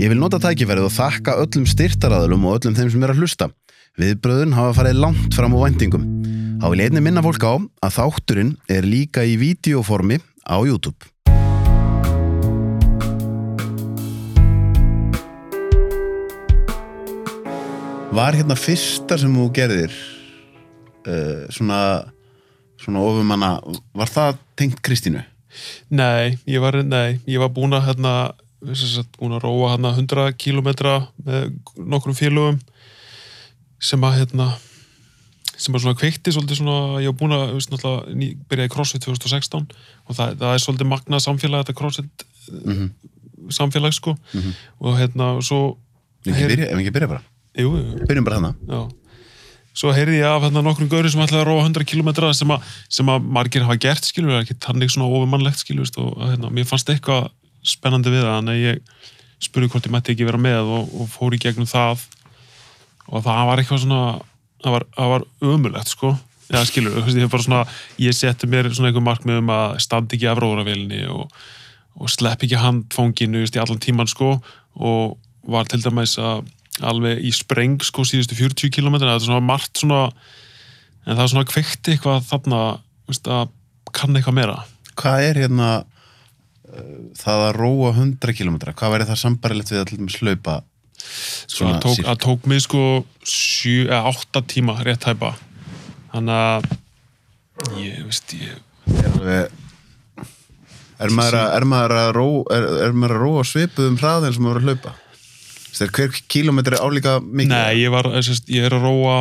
Ég vil nota tækifærið og þakka öllum styrtaraðalum og öllum þeim sem er að hlusta. Viðbröðun hafa farið langt fram á vendingum. Há vil einni minna fólk á að þátturinn er líka í videoformi á YouTube. Var hérna fyrsta sem þú gerðir uh, svona, svona ofumanna, var það tengt Kristínu? Nei, ég var, nei, ég var búin að hérna, búin að róa hérna 100 kílometra með nokkrum félögum sem að hérna sem að svona kveikti svolítið svona ég var búin að, ný- byrjaði í CrossFit 2016 og það, það er svolítið magnað samfélag þetta CrossFit Mm -hmm. samfélag sko og hérna og svo Ef ekki byrja bara? jú, jú, Byrjum bara hana. Já. Svo heyrði ég af hérna nokkrum gauri sem ætlaði að róa 100 km sem, að- sem að margir hafa gert skilur, ekki þannig svona ofumannlegt skilur og að, hérna, mér fannst eitthvað spennandi við það að ég spurði hvort ég mætti ekki vera með og, og fór í gegnum það. Og það var eitthvað svona það var, var ömulegt sko. Já, skilur, ég, svona, ég setti mér svona einhver markmið um að standa ekki af róravélinni og, og slepp ekki handfónginu í allan tíman sko. Og var til dæmis að alveg í spreng sko síðustu 40 km það er svona margt svona en það er svona kveikti eitthvað þarna veist, að kann eitthvað meira. Hvað er hérna það að róa 100 km? Hvað væri það sambarilegt við að til dæmis hlaupa svona Svona tók, að tók mig sko 7 eða 8 tíma rétt hæpa þannig að ég veist ég er, er, maður að, er maður að ró er, er maður að róa svipuðum hraðin sem maður að hlaupa? Hver kilometri álíka mikið? Nei, ég, var, eh, ég er að róa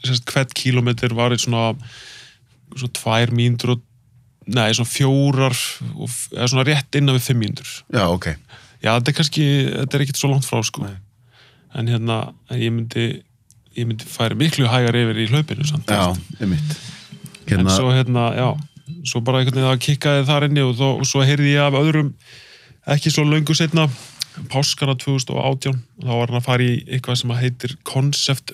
hvert kílómetr var í svona svona tvær mínútur og nei, svona fjórar eða svona rétt innan við fimm mínútur Já, ok. Já, þetta er kannski, þetta er ekkert svo langt frá sko. en hérna ég myndi, ég myndi færi miklu hægar yfir í hlaupinu samt, Já, einmitt. en Hérna, svo hérna, já svo bara einhvern veginn að kikkaði þar inni og, þó, og svo heyrði ég af öðrum ekki svo löngu setna páskana 2018 og þá var hann að fara í eitthvað sem heitir Concept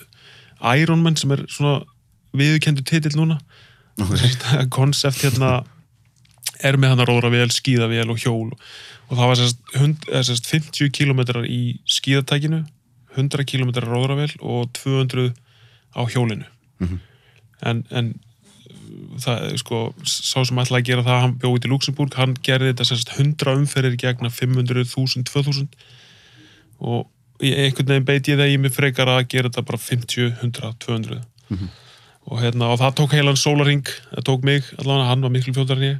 Ironman sem er svona viðurkendu titill núna ok. Concept hérna er með hann að róra vel, skíða vel og hjól. Og það var sérst, hund, sérst 50 km í skíðatækinu 100 km róra vel og 200 á hjólinu. En, en það, sko, sá sem ætlaði að gera það hann bjóði til Luxemburg, hann gerði þetta sérst 100 umferðir gegna 500.000 2000 og einhvern veginn beit ég það í mig frekar að gera þetta bara 50, 100, 200 og, hérna, og það tók heilan sólaring það tók mig, allavega hann var miklu fljótar en ég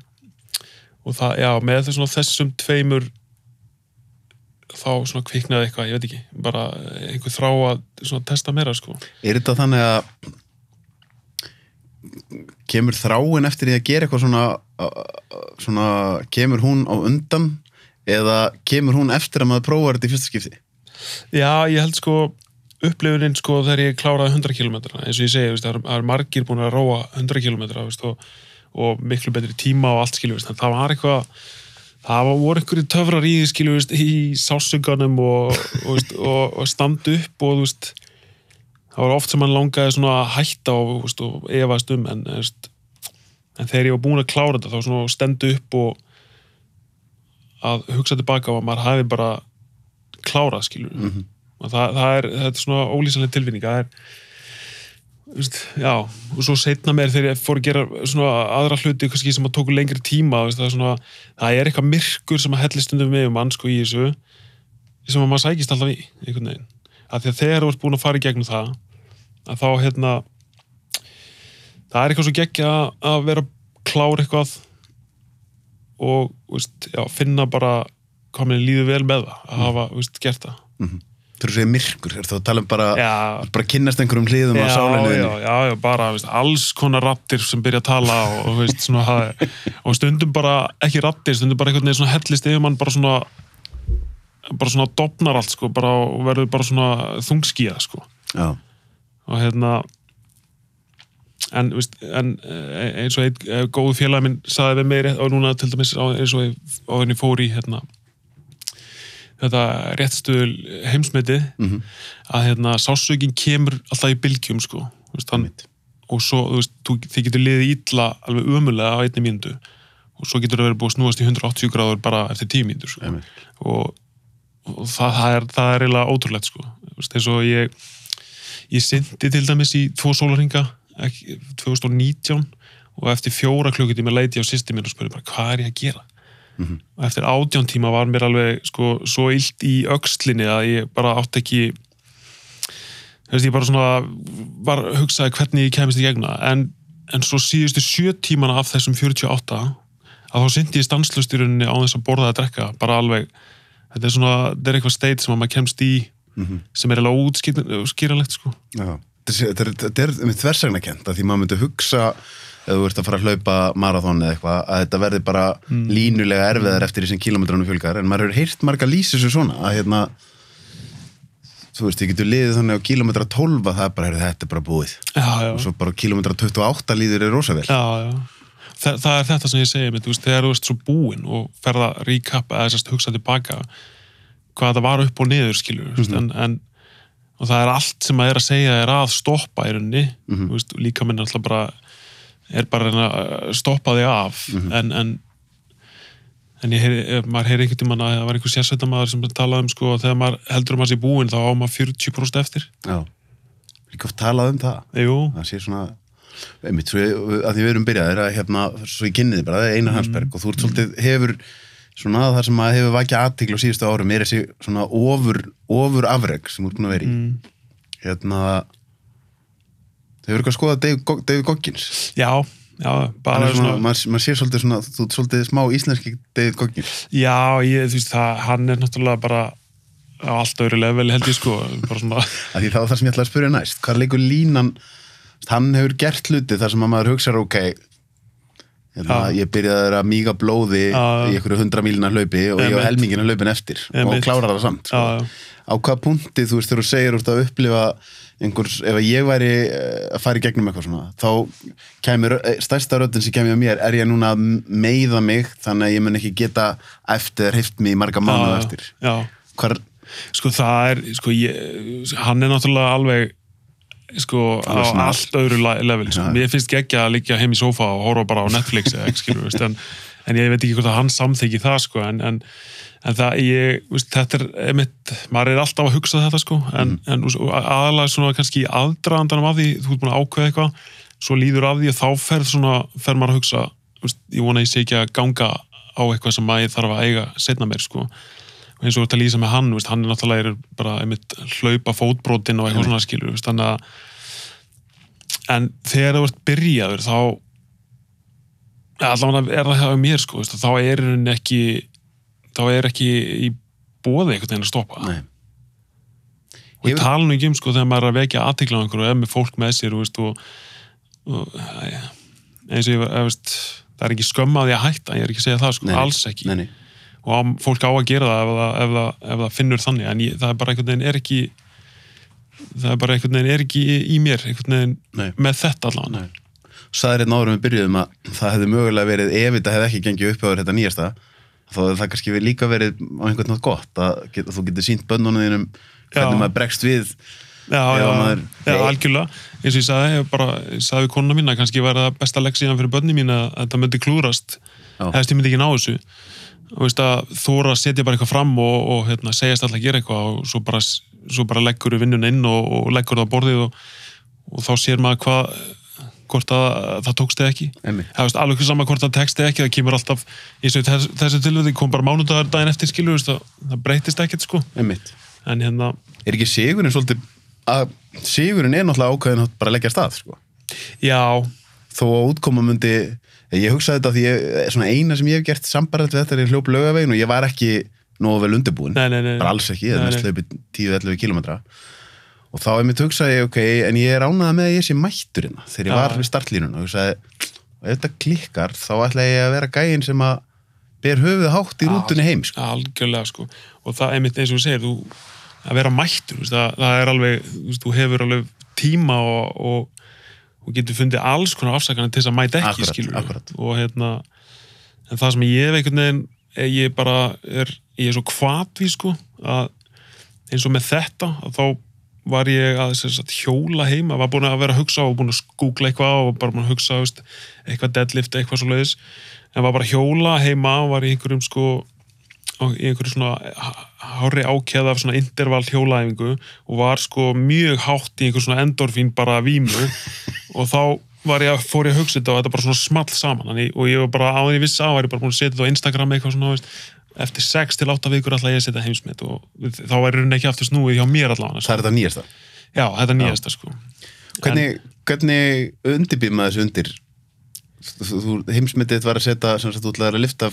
og það, já, með þessum, þessum tveimur þá kviknaði eitthvað, ég veit ekki bara einhver þrá að testa meira sko. Er þetta þannig að kemur þráin eftir því að gera eitthvað svona, svona kemur hún á undan eða kemur hún eftir að maður prófar þetta í fyrsta skipti Já, ég held sko upplifunin sko þegar ég kláraði 100 km eins og ég segi, það eru margir búin að róa 100 km og, og miklu betri tíma og allt skilju veist, en það var eitthvað það var, voru einhverju töfrar í því skilju veist, í sásuganum og, og, og, og standa upp og veist það var oft sem hann langaði svona að hætta veist, og efast um en, en þegar ég var búin að klára þetta þá svona stendu upp og að hugsa tilbaka og að maður hafi bara klárað skilur mm Mhm. og það, það er, er svona ólýsanlega tilfinning það er já, og svo setna mér þegar ég fór að gera svona aðra hluti kannski sem að tóku lengri tíma veist, það, er svona, það er eitthvað myrkur sem að helli stundum með um mann sko í þessu sem að maður sækist alltaf í einhvern veginn, að því að þegar þú ert búin að fara í gegnum það að þá hérna það er eitthvað svo geggja að- að vera klár eitthvað og veist, já, finna bara hvað mér líður vel með það að hafa veist, gert það. Þú eru að segja myrkur, er það að tala um bara bara kynnast einhverjum hliðum á já, sálinu já, já, já, bara veist, alls konar rattir sem byrja að tala og, og, veist, svona, og stundum bara ekki rattir, stundum bara einhvern veginn svona hellist yfir mann bara svona bara svona dopnar allt sko bara, og verður bara svona þungskíða sko. Já, og hérna en, veist, en eh, eins og einn eh, góð félag minn saði við meiri og núna til dæmis eins og ég- á henni fór í hérna þetta réttstuðul heimsmyndið Mhm. að hérna sásökin kemur alltaf í bylgjum sko veist, hann, og svo þú veist, þú, þið getur liðið ítla alveg ömulega á einni mínútu og svo getur það verið búið að snúast í 180 gráður bara eftir 10 mínútur sko. Og, og það, það, er, það er eiginlega ótrúlegt sko. Veist, eins og ég ég syndi til dæmis í tvo sólarhinga ekki, 2019 og eftir fjóra klukkutíma leiti ég á sýsti minn og spurði bara hvað er ég að gera Mhm. og eftir átján tíma var mér alveg sko, svo illt í öxlinni að ég bara átti ekki veist, ég bara svona var hugsaði hvernig ég kemist í gegna en, en svo síðustu sjö tímana af þessum 48 að þá syndi ég stanslustyrunni á þess að borða að drekka bara alveg, þetta er svona þetta er eitthvað state sem að maður kemst í Mhm. sem er alveg útskýranlegt sko. já. Þetta er- þetta er- þetta er með þversagnakent að því maður myndi hugsa ef þú ert að fara að hlaupa marathon eða eitthvað að þetta verði bara Mm. línulega erfiðar eftir því sem kilometranum fjölgar en maður hefur heyrt marga lýsa svo svona að hérna þú veist, þið getur liðið þannig á kilometra 12 að það er bara, heyrðu, þetta er bara búið já, já, og svo bara á kilometra 28 líður er rosa vel já, já. Þa, það er þetta sem ég segi mitt, veist, þegar þú ert svo búinn og ferð að recap eða sérst hugsa tilbaka hvað það var upp og niður skilur mm Mhm. en, en og það er allt sem að er að segja er að stoppa í rauninni mm veist, líka minn alltaf bara er bara að stoppa þig af. Mhm. en, en en ég heyri, maður heyri einhvern tímann að það var einhver sérsveitamæður sem talaði um sko að þegar maður heldur um að sé búinn þá á maður 40% eftir. Já, líka oft talað um það. Jú, það sé svona einmitt, svo að því við erum byrjaðir að hérna, svo ég kynni þið bara, það er Einar Hansberg og þú ert svolítið, hefur svona það sem að hefur vakið aðtikl á síðustu árum er þessi svona ofur, ofur afreg sem ert búin að vera í. Mm, hérna þau hefur eitthvað að skoða Dave, David Goggins. Já, já er svona, svona, maður, maður sér svolítið svona þú ert svolítið smá íslenski David Goggins. Já, ég, þú veist, það, hann er náttúrulega bara á allt öðru level held ég sko, bara svona, að því það var það sem ég ætlaði að spyrja næst. Hvað leikur línan? Hann hefur gert hluti þar sem að maður hugsa ok hérna, ég byrjaði að míga blóði í einhverju hundra mílina hlaupi og ég Einmitt. á helmingina hlaupin eftir og klárar það samt sko. já, á hvaða punkti þú veist þegar þú segir úr að upplifa einhvers, ef ég væri eh, að fara í gegnum eitthvað svona þá kemur, stærsta röddin sem kemur á mér er ég núna að meiða mig þannig að ég mun ekki geta eftir hreift mig í marga mánuð eftir. já, hvar, sko það er, sko ég, hann er náttúrulega alveg, sko, á allt öðru level, sko, mér finnst geggja að liggja heim í sófa og horfa bara á Netflix eða ekki, skilur, en, en ég veit ekki hvort að hann samþykki það, sko, en, en, en það, ég, veist, þetta er, einmitt, maður er alltaf að hugsa þetta, sko, en, en og aðalega svona kannski aðdraðandanum af því, þú ert búin að ákveða eitthvað, svo líður af því að þá ferð svona, fer maður að hugsa, veist, ég vona ég sé ekki að ganga á eitthvað sem maður þarf að eiga setna meir, sko, eins og að lýsa með hann, veist, hann er náttúrulega er bara einmitt hlaupa fótbrotin og eitthvað svona skilur, veist, þannig að en þegar þú ert byrjaður þá allavega er það hjá mér sko, veist, þá er hann ekki þá er ekki í bóði einhvern veginn að stoppa. Nei. Og ég tala nú ekki um sko þegar maður er að vekja aðtekla á einhverju og er með fólk með sér og, og, og ja, eins og ég, veist, það er ekki skömm að hætta, ég er ekki að segja það sko, Nei, alls ekki. Nei. Og fólk á að gera það ef það, ef það, ef það finnur þannig. En ég, það er bara einhvern veginn er ekki það er bara einhvern veginn er ekki í, mér einhvern veginn Nei. með þetta allavega Nei. Sæðir áður en við byrjuðum að það hefði mögulega verið ef þetta hefði ekki gengið upp á þetta nýjasta þá hefði það kannski líka verið á einhvern nátt gott að get, þú getur sínt bönnunum þínum hvernig maður bregst við já, já, maður- já, algjörlega. Eins og ég sagði, ég bara, ég sagði konuna mín að kannski væri það besta leksíðan fyrir börni mín að þetta myndi klúrast hefðist ég myndi ekki ná þessu þóra að setja bara eitthvað fram og, og hérna, segjast alltaf að gera eitthvað og svo bara, svo bara leggur við vinnuna inn og, og leggur það á borðið og, og þá sér maður hvað hvort að það tókst eða ekki. Veist alveg sama hvort það tekst eða ekki það kemur alltaf, og í þess, þessu tilvæði kom bara mánudagur daginn eftir veist, það, það breytist ekkert sko. En hérna, Er ekki sigurinn svolítið að sigurinn er náttúrulega ákveðin að bara leggja stað sko. já, þó að útkoma myndi ég hugsaði þetta því ég, svona eina sem ég hef gert sambarðat við þetta er hljóp lögavegin og ég var ekki nógu vel undirbúin nei, nei, nei bara alls ekki, ég Nei, hef mest nei. hlaupið 10-11 kilometra og þá er mér hugsaði, ok, en ég er ánægða með að ég sé mættur hérna þegar ég Já. var við startlínuna og hugsaði, ef þetta klikkar þá ætla ég að vera gæinn sem að ber höfuð hátt í rútunni heim sko. algjörlega sko og það er mitt eins og þú segir þú, að vera mættur, veist, það, það er alveg þú, veist, þú hefur alveg tíma og, og, og getur fundið alls konar afsakana til þess að mæta ekki skilur og hérna en það sem ég hef einhvern veginn eh, ég bara er, ég er svo kvatví sko að eins og með þetta að þá var ég að sagt, hjóla heima, var búin að vera að hugsa og búin að googla eitthvað og bara búin að hugsa veist, eitthvað deadlift, eitthvað svo leiðis en var bara að hjóla heima og var í einhverjum sko í einhverju svona hári ákjæða af svona interval hjólaæfingu og var sko mjög hátt í einhver svona endorfín bara vímu. Og þá var ég fór ég að hugsa þetta og þetta bara svona small saman. Þannig, og ég var bara á því viss á, var ég bara búin að setja þetta á Instagram eitthvað svona, veist, eftir 6 til 8 vikur alltaf ég að setja heimsmet og þá var í rauninni ekki aftur snúið hjá mér allavega það er þetta nýjasta? Já, þetta er nýjasta sko. Hvernig, hvernig undirbýr maður þessu undir? Heimsmyndið var að setja sem sagt, þú ætlaðir að lifta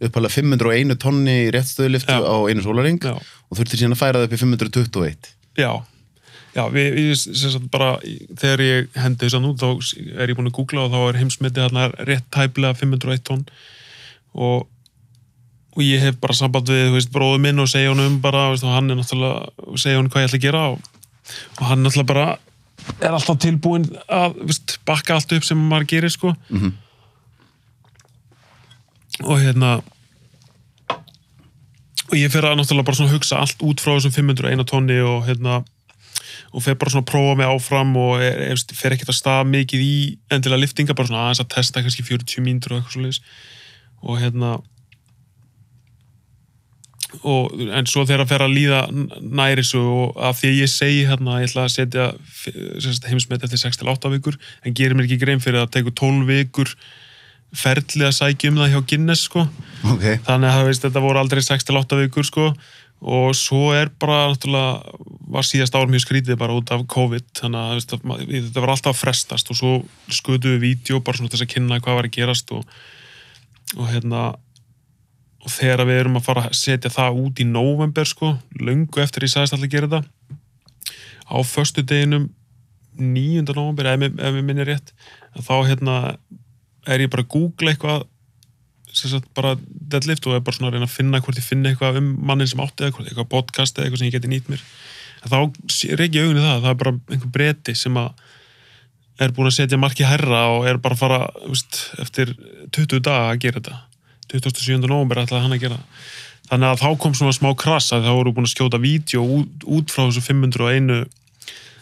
uppalega 501 tonni í réttstöðuliftu á einu sólaring og þurfti síðan að færa það upp í 521 Já, já við, sagt bara, þegar ég hendi þess að nú, þá er ég búin að googla og þá er heimsmetið þarna rétt tæplega 501 tonn. Og, og ég hef bara samband við, veist, bróðu minn og segja honum bara, veist, og hann er náttúrulega segja honum hvað ég ætla að gera og, og hann náttúrulega bara er alltaf tilbúin að, veist, bakka allt upp sem maður gerir, sko. Mhm. Og hérna og ég fer að náttúrulega bara svona hugsa allt út frá þessum 501 tonni og hérna og fer bara svona að prófa mig áfram og er, er, fer ekkert að staða mikið í endilega liftinga, bara svona aðeins að testa kannski 40 mínútur og eitthvað svo leiðis og hérna og, en svo þegar að fer að líða næri svo og af því að ég segi hérna að ég ætla að setja heimsmet eftir 6-8 vikur en gerir mér ekki grein fyrir að það tekur 12 vikur ferli að sækja um það hjá Guinness sko. Ok, þannig að veist, þetta voru aldrei 6-8 vikur sko. Og svo er bara náttúrulega var síðast ár mjög skrítið bara út af COVID. Þannig að veist, þetta var alltaf frestast og svo skutuðu við vídeo bara svona þess að kynna hvað var að gerast og, og hérna og þegar við erum að fara að setja það út í november sko, löngu eftir ég sagðist alltaf að gera þetta á föstu deginum 9. november ef, mér- ef við minni rétt þá hérna er ég bara að googla eitthvað sem sagt bara deadlift og er bara svona að reyna að finna hvort ég finna eitthvað um mannin sem átti eða eitthvað podcast eða eitthvað sem ég geti nýtt mér. En þá reykja augunni það að það er bara einhver breti sem að er búin að setja marki herra og er bara að fara veist, eftir 20 daga að gera þetta. 27. november ætlaði hann að gera. Þannig að þá kom svona smá krass að þá voru búin að skjóta vídeo út, út frá þessu 501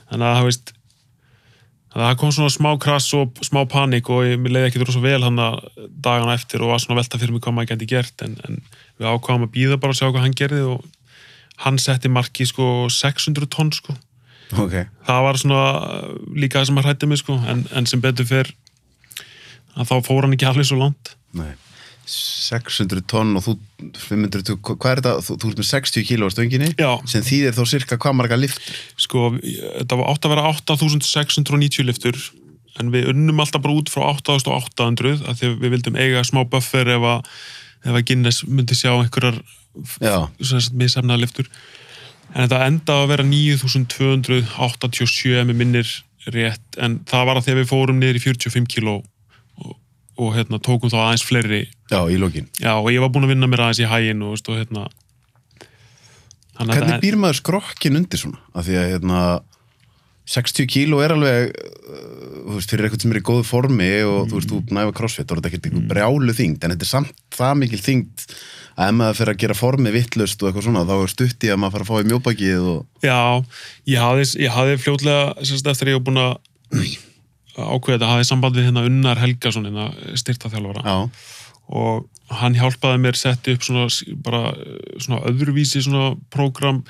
þannig að það veist það kom svona smá krass og smá panik og ég, leiði ekki rosa vel hann dagana eftir og var svona að velta fyrir mig hvað maður gæti gert en, en við ákvaðum að býða bara og sjá hvað hann gerði og hann setti marki sko 600 tonn sko. ok Það var svona líka það sem að hrætti mig sko en, en sem betur fyrr að þá fór hann ekki alveg svo langt. Nei. 600 tonn og þú 500, hvað er þetta, þú, þú ert með 60 kíló á stönginni, Já. sem þýðir þá cirka hvað marga liftur Sko, þetta var átt að vera 8690 liftur en við unnum alltaf bara út frá 8800 af því að við vildum eiga smá buffer ef að, ef að Guinness myndi sjá einhverjar já, missefnaða liftur en þetta endaði að vera 9287 ef mér minnir rétt en það var að því að við fórum niður í 45 kíló og hérna, tókum þá aðeins fleiri Já, í lokin. já, og ég var búin að vinna mér aðeins í hægin og, veist, og hérna Hvernig býr maður skrokkin undir svona? Af því að hérna, 60 kíló er alveg, uh, þú veist, fyrir eitthvað sem er í góðu formi og þú veist, þú næfa crossfit, er þetta ekkert eitthvað brjálu þyngd, en þetta er samt það mikil þyngd að ef maður fyrir að gera formi vittlust og eitthvað svona, þá er stutt í að maður fara að fá í mjóbakið og... Já, ég hafði, ég hafði fljótlega sérst, eftir að ég var búin að ákveða þetta, hafði sambandið hérna Unnar Helgason hérna styrtaþjálfara Já, og hann hjálpaði mér setti upp svona bara svona öðruvísi svona prógram.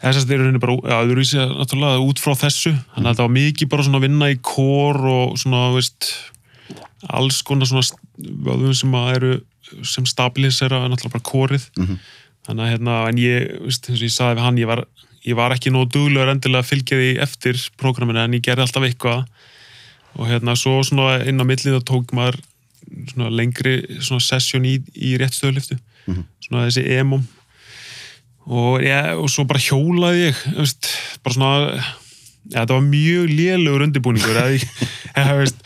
Þess að þeir eru henni bara ja, öðruvísi náttúrulega út frá þessu. Þannig að þetta var mikið bara svona að vinna í kór og svona, veist alls konar svona vöðvum sem að eru sem stabilisera náttúrulega bara kórið. Mhm. þannig að hérna, en ég, veist, eins og ég sagði við hann, ég var, ég var ekki nóg duglegur endilega að fylgja því eftir prógraminu en ég gerði alltaf eitthvað og hérna svo svona inn á millið þá tók maður svona lengri svona sesjón í, í réttstöðliftu Mhm. svona þessi emum og, ja, og svo bara hjólaði ég veist, bara svona ja, þetta var mjög lélugur undirbúningur ég, eða, veist,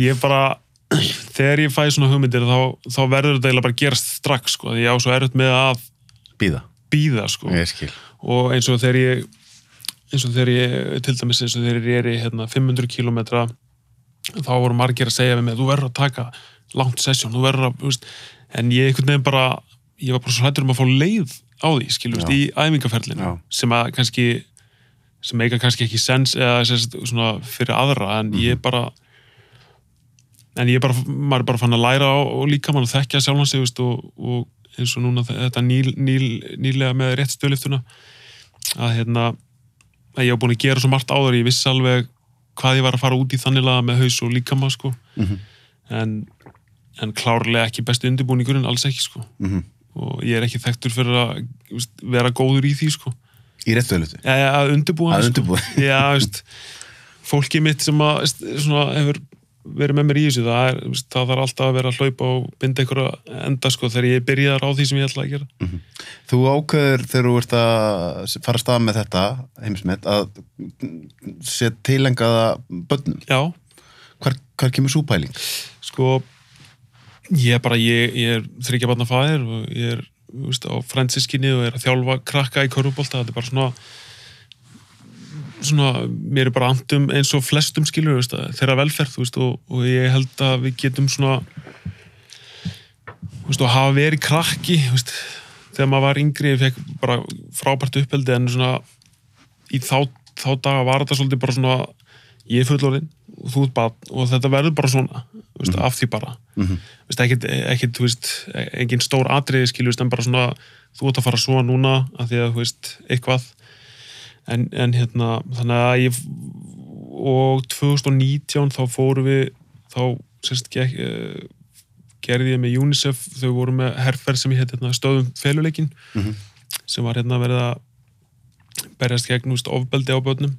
ég bara þegar ég fæ svona hugmyndir þá, þá verður þetta eiginlega bara gerast strax sko, því ég á svo erut með að býða, býða sko. Og eins og þegar ég eins og þegar ég, til dæmis eins og þegar ég er í hérna, 500 kilometra þá voru margir að segja við mig þú verður að taka langt sessjón, þú verður að veist, en ég einhvern veginn bara ég var bara svo hættur um að fá leið á því skilur, Já. í æfingaferlinu sem að kannski sem eiga kannski ekki sens eða sérst, svona fyrir aðra en ég bara en ég bara, maður bara fann að læra á, og líka mann að þekkja sjálfan sig þú veist, og, og eins og núna þetta nýl, nýl, nýlega með rétt stöðliftuna að hérna að ég hef búin að gera svo margt áður ég vissi alveg hvað ég var að fara út í þannig laga með haus og líkama sko Mhm. en, en klárlega ekki besti undirbúningurinn, alls ekki sko Mhm. og ég er ekki þekktur fyrir að veist, vera góður í því sko Í réttuðlutu. ja, ja, að undirbúa Að sko. undirbúa. já, veist, fólki mitt sem að svona, hefur verið með mér í þessu það, er, það þarf alltaf að vera að hlaupa og binda einhverja enda sko þegar ég byrjar á því sem ég ætla að gera Þú ákveður þegar þú ert að fara að stað með þetta heimsmet að setja tilengaða börnum. já, Hvar, hvar kemur svo pæling? sko ég er bara, ég, ég er þryggja barna fæðir og ég er veist, á fransiskinni og er að þjálfa krakka í körfubólta, þetta er bara svona svona, mér er bara andum eins og flestum skilur, veist, að þeirra velferð veist, og, og ég held að við getum svona veist, og hafa verið krakki þegar maður var yngri ég fekk bara frábært uppeldi en svona í þá, þá daga var þetta svolítið bara svona ég er fullorðinn og þú ert barn og þetta verður bara svona veist, af því bara. Mhm. veist, ekkit, ekkit, þú veist, engin stór atriði skilur, en bara svona þú ert að fara svo núna af því að, þú veist, eitthvað en, en hérna, þannig að ég og 2019 þá fórum við þá sérst, gekk, eh, gerði ég með UNICEF þau voru með herferð sem ég heit hérna, stöðum feluleikin Mhm. sem var hérna verið að berjast gegn veist, ofbeldi á börnum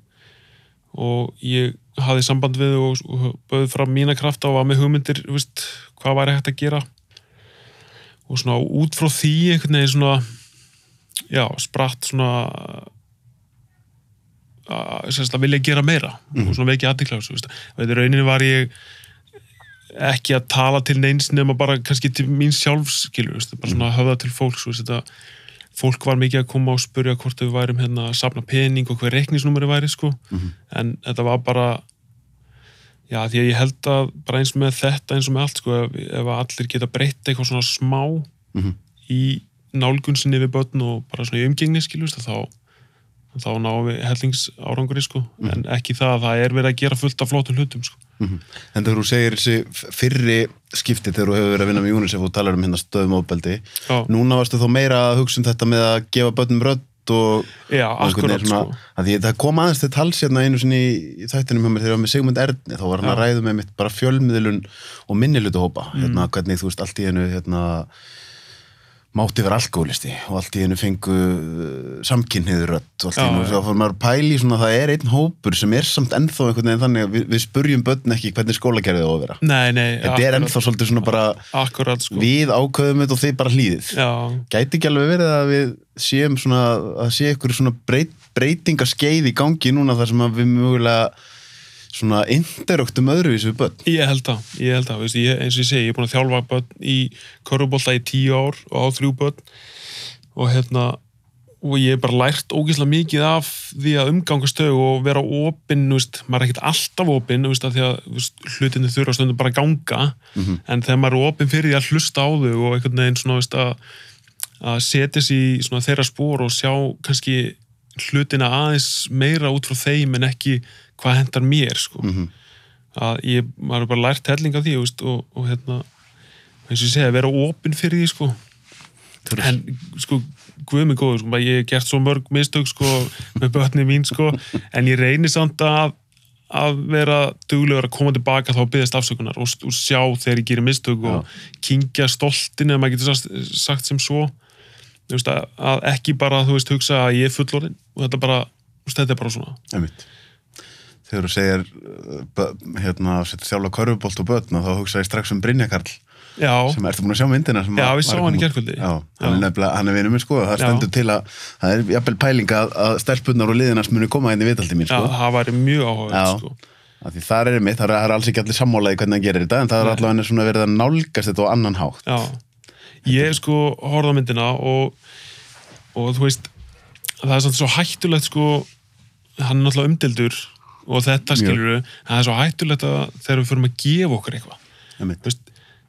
og ég hafði samband við og, og bauði fram mína krafta og var með hugmyndir veist, hvað væri hægt að gera og svona út frá því einhvern veginn svona já, spratt svona að, vilja gera meira og svona vekja þetta rauninni var ég ekki að tala til neins nema bara kannski til mín sjálfs skilur, veist, bara svona höfða til fólks veist, fólk var mikið að koma og spurja hvort við værum hérna að sapna pening og hver reikningsnúmeri væri sko. En þetta var bara já því að ég held að bara eins með þetta eins og með allt sko ef, ef allir geta breytt eitthvað svona smá Mhm. í nálgunsinni við börn og bara svona í umgengni skilust þá þá náum við hellings árangri sko en ekki það að það er verið að gera fullt af flottum hlutum sko Mhm. En þegar þú segir þessi fyrri skipti þegar þú hefur verið að vinna með UNICEF og talar um hérna stöðum ofbeldi, Já. núna varstu þá meira að hugsa um þetta með að gefa börnum rödd og Já, og akkurat svona, sko að því það kom aðeins til tals hérna einu sinni í þættinum hjá mér þegar ég var með Sigmund Erni þá var hann að Já. ræða með mitt bara fjölmiðlun og minnilutahópa, Mm. hérna hvernig þú veist allt í einu hérna mátti vera alkoholisti og allt í einu fengu uh, samkynniður rödd og allt í einu já. þá fór maður að pæli svona að það er einn hópur sem er samt ennþá einhvern veginn þannig að við, við spurjum börn ekki hvernig skólakerfið á að vera. Nei, nei, þetta er ennþá svolítið svona bara Akkurat sko. við ákveðum þetta og þið bara hlýðið. Já, gæti ekki alveg verið að við séum svona, að sé ykkur svona breyt, breytingaskeið í gangi núna þar sem að við mögulega svona interruktum öðruvísu börn. Ég held það, ég held það, eins og ég segi, ég er búin að þjálfa börn í körfubólta í tíu ár og á þrjú börn. Og hérna, og ég hef bara lært ógeðslega mikið af því að umgangast þau og vera opinn, maður er ekkert alltaf opinn, því að veist, hlutinni þurfa stundum bara að ganga, en þegar maður er opinn fyrir því að hlusta á þau og einhvern veginn svona, veist, að, að setja sér í svona þeirra spór og sjá kannski hlutina aðeins meira út frá þeim en ekki hvað hendar mér, sko. Að ég, maður er bara lært helling af því veist, og, og hérna eins og ég segja, vera opinn fyrir því sko. en sko guð mig góður, sko, ég hef gert svo mörg mistök sko, með börni mín sko, en ég reynir samt að að vera duglegur að koma tilbaka þá að byggðast afsökunar og, og sjá þegar ég gerir mistök og kingja stoltinu ef maður getur sagt, sagt sem svo. Veist, að, að ekki bara þú veist hugsa að ég er fullorinn og þetta bara, þetta er bara svona. Einmitt. Þegar þú segir uh, hérna, þjálfa körfubolt og börn og þá hugsa ég strax um Brynja Karl já, sem ertu búin að sjá myndina sem Já, við sáum hann í. Já, hann Já. er er vinur minn sko það Já. stendur til að, það er jafnvel pæling að, að stelpunnar og liðinars muni koma inn í vitaldi mín já, sko það væri mjög áhuga Já. sko. Af því það er mitt, það er, það alls ekki allir sammálaði hvernig hann gerir þetta en það er allavega verið að nálgast þetta á annan hátt Já, ég sko horfði á myndina og, og þú veist það er samt svo hættulegt sko hann er náttúrulega umdildur og þetta skilur við, það er svo hættulegt að þegar við förum að gefa okkur eitthvað.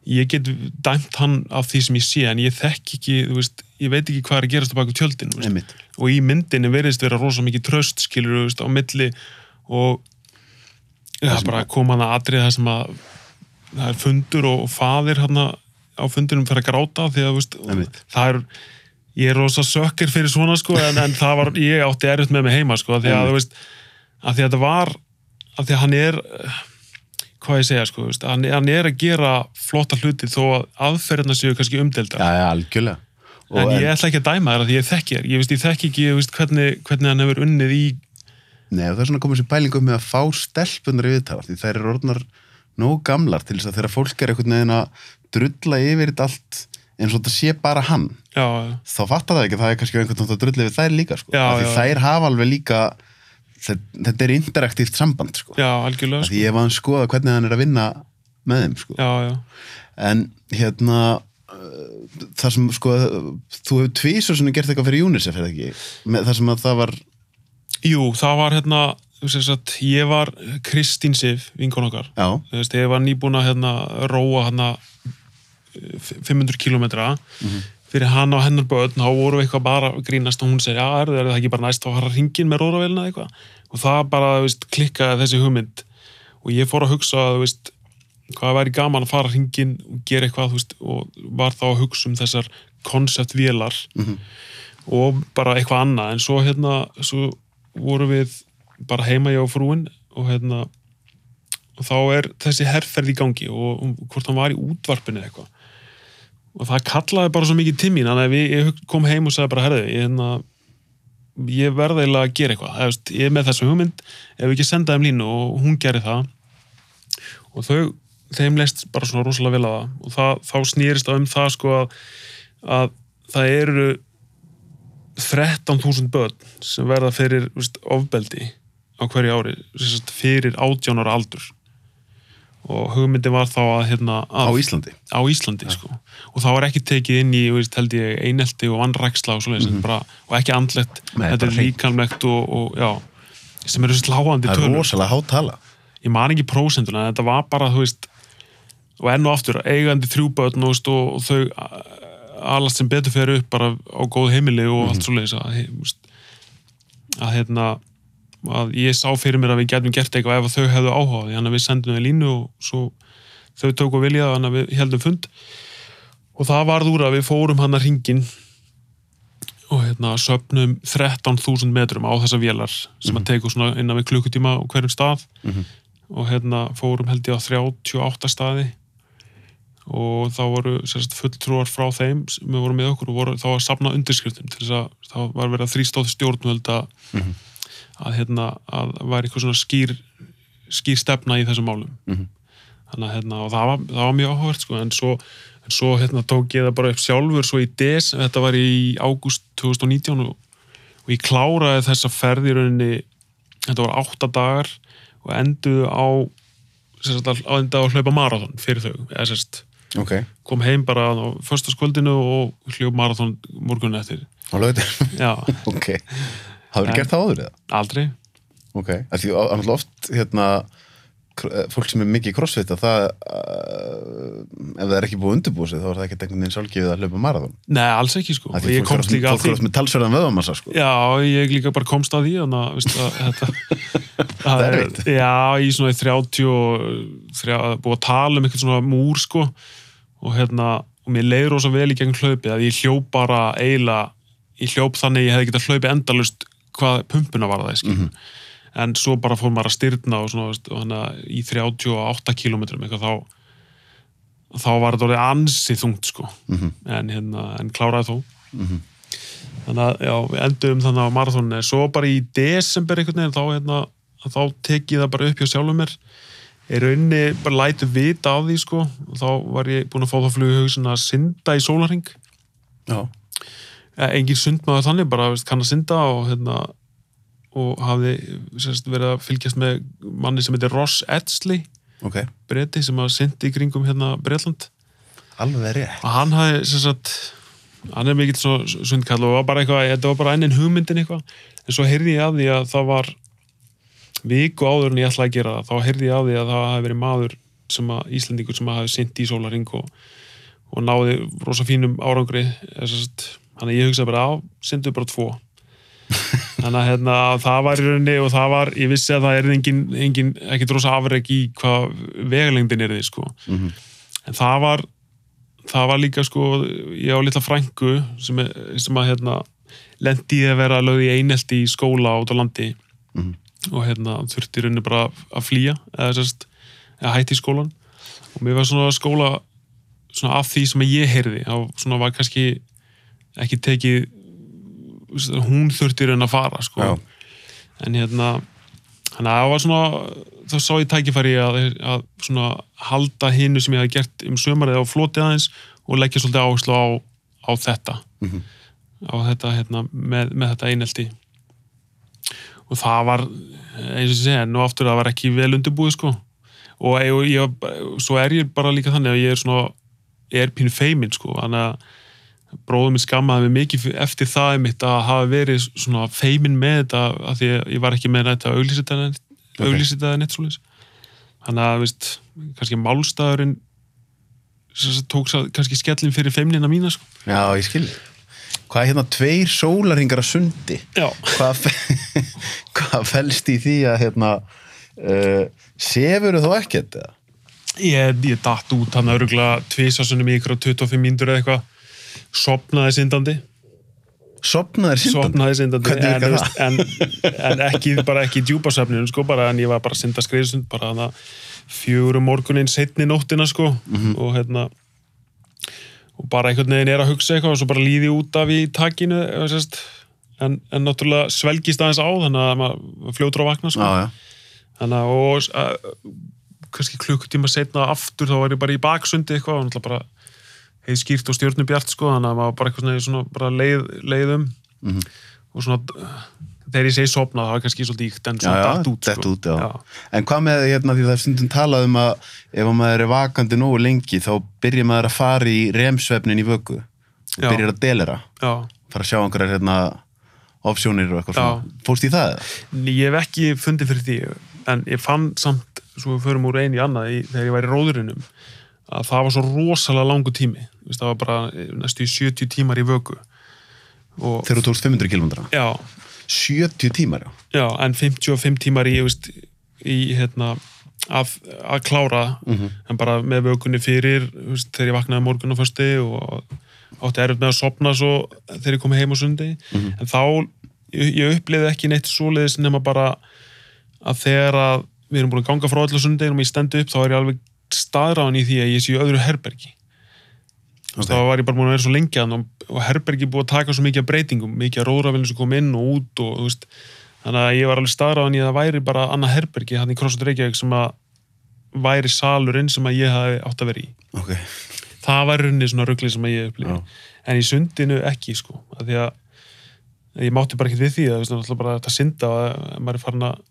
Ég get dæmt hann af því sem ég sé en ég þekk ekki, þú veist, ég veit ekki hvað er að gerast á baku tjöldin veist. Og í myndinni verðist vera rosa mikið tröst skilur við, á milli og það er bara að koma hann að atrið það sem að það er fundur og faðir hann á fundunum fyrir að gráta því að veist, það er ég er rosa sökkir fyrir svona sko en, en það var, ég átti erfitt með mig heima sko því að þú veist, að því að þetta var að því að hann er hvað ég segja sko, veist, hann, hann er að gera flotta hluti þó að aðferðina séu kannski umdeldar algjörlega Og en ég ætla ekki að dæma þér að því ég þekki þér ég, ég þekki ekki þú veist, hvernig, hvernig hann hefur unnið í Nei, og það er svona komið sér pælingu með að fá stelpunar í viðtala því þær eru orðnar nógu gamlar til þess að þegar fólk er einhvern veginn að drulla yfir þetta allt eins og þetta sé bara hann já, þá fattar það ekki að það er kannski einhvern veginn að drulla yfir þær líka sko. Já, Af því já. þær hafa alveg líka þetta, er interaktíft samband sko. já, algjörlega Af sko. því ég var að skoða hvernig hann er að vinna með þeim sko. já, já, en hérna uh, það sem sko þú hefur tvísur sem gert eitthvað fyrir UNICEF eða ekki, með, það sem að það var jú, það var hérna að ég var Kristín Sif, vinkon okkar já, þú veist, ég var nýbúin að hérna, róa hérna eh, 500 kilometra fyrir hann og hennar börn, þá voru við eitthvað bara að grínast og hún segir, já, er, það ekki bara næst að fara hringin með róravélina eitthvað. Og það bara, veist, klikkaði þessi hugmynd. Og ég fór að hugsa, þú veist hvað væri gaman að fara hringin og gera eitthvað, þú veist, og var þá að hugsa um þessar konceptvélar og bara eitthvað annað. En svo hérna, svo voru við bara heima ég og frúin og hérna og þá er þessi herrferð í gangi og, og hvort hann var í útvarpinu eitthvað og það kallaði bara svo mikið tímin þannig að ég kom heim og sagði bara herði, ég, hérna, ég verði eiginlega að gera eitthvað. Eða, veist, ég er með þessu hugmynd ef við ekki senda þeim línu og hún gerir það. Og þau þeim leist bara svona rosalega vel að og það, þá snýrist það um það sko að, að það eru 13.000 börn sem verða fyrir veist, ofbeldi á hverju ári fyrir 18 ára aldur og hugmyndin var þá að, hérna, á Íslandi? Á Íslandi sko. og það var ekki tekið inn í veist, ég, einelti og vannræksla og, mm bara, og ekki andlegt. Mhm. Nei, þetta er líkanlegt og, og já, sem eru sláandi það er tölur. rosalega hátala ég man ekki prósenduna, en þetta var bara þú veist, og enn og aftur eigandi þrjú börn og, og, þau a- alast sem betur fyrir upp bara á góð heimili og allt svo leiðis að, að hérna að ég sá fyrir mér að við getum gert eitthvað ef þau hefðu áhuga á því, þannig að við sendum við línu og svo þau tóku vilja þannig að við heldum fund. Og það varð úr að við fórum hann að ringin og hérna söpnum 13.000 metrum á þessa vélar sem að teku svona innan við klukkutíma á hverjum stað. Og hérna fórum held ég á 38 staði. Og þá voru sérst, fulltrúar frá þeim sem við vorum með okkur og voru þá að safna undirskriftum til þess að þá var verið að þrýstóð stjórnvöld að, að hérna að væri eitthvað svona skýr skýr stefna í þessum málum. Mhm. þannig að hérna og það var, það var mjög áhugavert sko en svo, en svo hérna tók ég það bara upp sjálfur svo í des, þetta var í ágúst 2019 og, og ég kláraði þessa ferð í rauninni þetta var átta dagar og enduðu á að enda á hlaupa marathon fyrir þau eða sérst ok, kom heim bara á föstaskvöldinu og hljóp marathon morgun eftir. Á lögðu já, ok, hafður En- gert það áður eða? aldrei ok, af því að náttúrulega oft hérna, eh, fólk sem er mikið í crossfit að það uh, ef það er ekki búið undirbúið sig þá er það ekki einhvern veginn sjálfgefið að hlaupa marathon nei, alls ekki sko, Af því ég fólk komst líka að fólk því oft með talsverðan vöðamassa sko. já, ég líka bara komst að því þannig að veist, að, þetta, Það er erfitt. já, í svona í 30 og búið að tala um eitthvað svona múr sko og hérna, og mér leiður rosa vel í gegn hlaupi að ég hljóp bara eiginlega, ég hljóp þannig ég hefði getað hlaupið endalust hvað pumpuna var það, skil. En svo bara fór maður að styrna og svona, veist, og í 38 kilometrum eitthvað þá þá var þetta orðið ansið þungt sko. Mhm. en, hérna, en kláraði þó. Þannig að já, við endum þannig á marathónu svo bara í desember einhvern veginn þá, hérna, þá tek ég það bara upp hjá sjálfum mér. Í rauninni bara lætu vita á því sko. Þá var ég búin að fá það flug hugsun að synda í sólarring já, engin sundmaður þannig, bara veist, kann að synda og hérna og hafði sérst, verið að fylgjast með manni sem heitir Ross Edsley ok, breyti sem að syndi í kringum hérna Breitland alveg rétt. Og hann hafði sagt hann er mikill svo sundkall og var bara eitthvað, þetta var bara ennin hugmyndin eitthvað. En svo heyrði ég af því að það var viku áður en ég ætlaði að gera það þá heyrði ég af því að það hafi verið maður sem að Íslandingur sem að hafi synt í sólaring og, og náði rosa fínum árangri eða sem sagt, þannig að ég hugsaði bara á, syndu bara tvo þannig að hérna, það var í rauninni og það var, ég vissi að það er engin, engin ekkit rosa afreg í hvað vegalengdin er því sko Mhm. en það var það var líka sko, ég á litla frængu sem, er, sem að hérna lendi í að vera lögð í einelti í skóla át á landi Mhm. og hérna þurfti í rauninni bara að flýja eða sérst, eða hætti í skólan og mér var svona skóla svona af því sem ég heyrði þá svona var kannski ekki tekið hún þurfti í rauninni að fara sko. En hérna þannig að það var svona þá sá ég tækifæri að, að svona halda hinnu sem ég hafði gert um sömarið á floti aðeins og leggja svolítið áherslu á, á þetta. Mhm. á þetta hérna með, með þetta einelti. Og það var eins og segja, nú aftur það var ekki vel undirbúið sko. Og ég, ég, svo er ég bara líka þannig að ég er svona er pínu feimin sko. Þannig að bróðum minn skammaði mig mikið eftir það mitt að hafa verið svona feimin með þetta af því að ég var ekki með þetta auglýsitaði Ok. auglýsitaði neitt svoleiðis þannig að, veist, kannski málstæðurinn tók kannski skellin fyrir feimnina mína sko. já, ég skil hvað er hérna tveir sólaringar að sundi Já. hvað, hvað felst í því að hérna uh, sefur þú ekkert? Ég, ég datt út hann örugla tvisasunum í ykkur á 25 mínútur eða eitthvað sopnaði syndandi sopnaðir sindandi? sopnaði syndandi en, en, en ekki bara ekki í djúpasöfninu sko bara en ég var bara að synda skriðsund bara þannig að fjögurum morgunin setni nóttina sko Mhm. og hérna og bara einhvern veginn er að hugsa eitthvað og svo bara líði út af í takinu eða sérst, en, en náttúrulega svelgist aðeins á þannig að maður fljótur á vakna sko já, já, þannig að og uh, kannski klukkutíma setna aftur þá var ég bara í baksundi eitthvað og náttúrulega bara heið skýrt og stjórnubjart sko þannig að maður bara eitthvað svona, svona bara leið, leið um Mhm. og svona þegar ég segi sopnað það var kannski svolítið íkt en já, svona já, datt út, sko. út já. en hvað með hérna því það er stundum talað um að ef að maður er vakandi nógu lengi þá byrjar maður að fara í remsvefnin í vöku og Já. byrjar að delera já. fara að sjá einhverjar hérna offsjónir og eitthvað Já. svona fórst í það? ég hef ekki fundið fyrir því en ég fann samt svo við förum úr einu í annað þegar ég var í róðurinnum að það var svo rosalega langu tími. Veist, það var bara eh, næstu í 70 tímar í vöku. Og þegar þú tókst 500 km já, 70 tímar, já. Já, en 55 tímar í, veist, í hérna, að, að klára. Mhm. en bara með vökunni fyrir veist, þegar ég vaknaði morgun á fösti og átti erfitt með að sopna svo þegar ég kom heim á sundi. En þá, ég, ég upplifði ekki neitt svoleiðis nema bara að þegar að við erum búin að ganga frá öllu sundin og ég stendi upp þá er ég alveg staðráðan í því að ég sé öðru herbergi Ok. þá var ég bara búin að vera svo lengi að herbergi búið að taka svo mikið breytingum mikið að róðrafélum sem kom inn og út og veist, þannig að ég var alveg staðráðan í að það væri bara annað herbergi hann í Krossut Reykjavík sem að væri salurinn sem að ég hafi átt að vera í ok, það var runni svona ruggli sem að ég upplifi Já. en í sundinu ekki sko af því að ég mátti bara ekki við því að veist, bara þetta synda að maður er farin að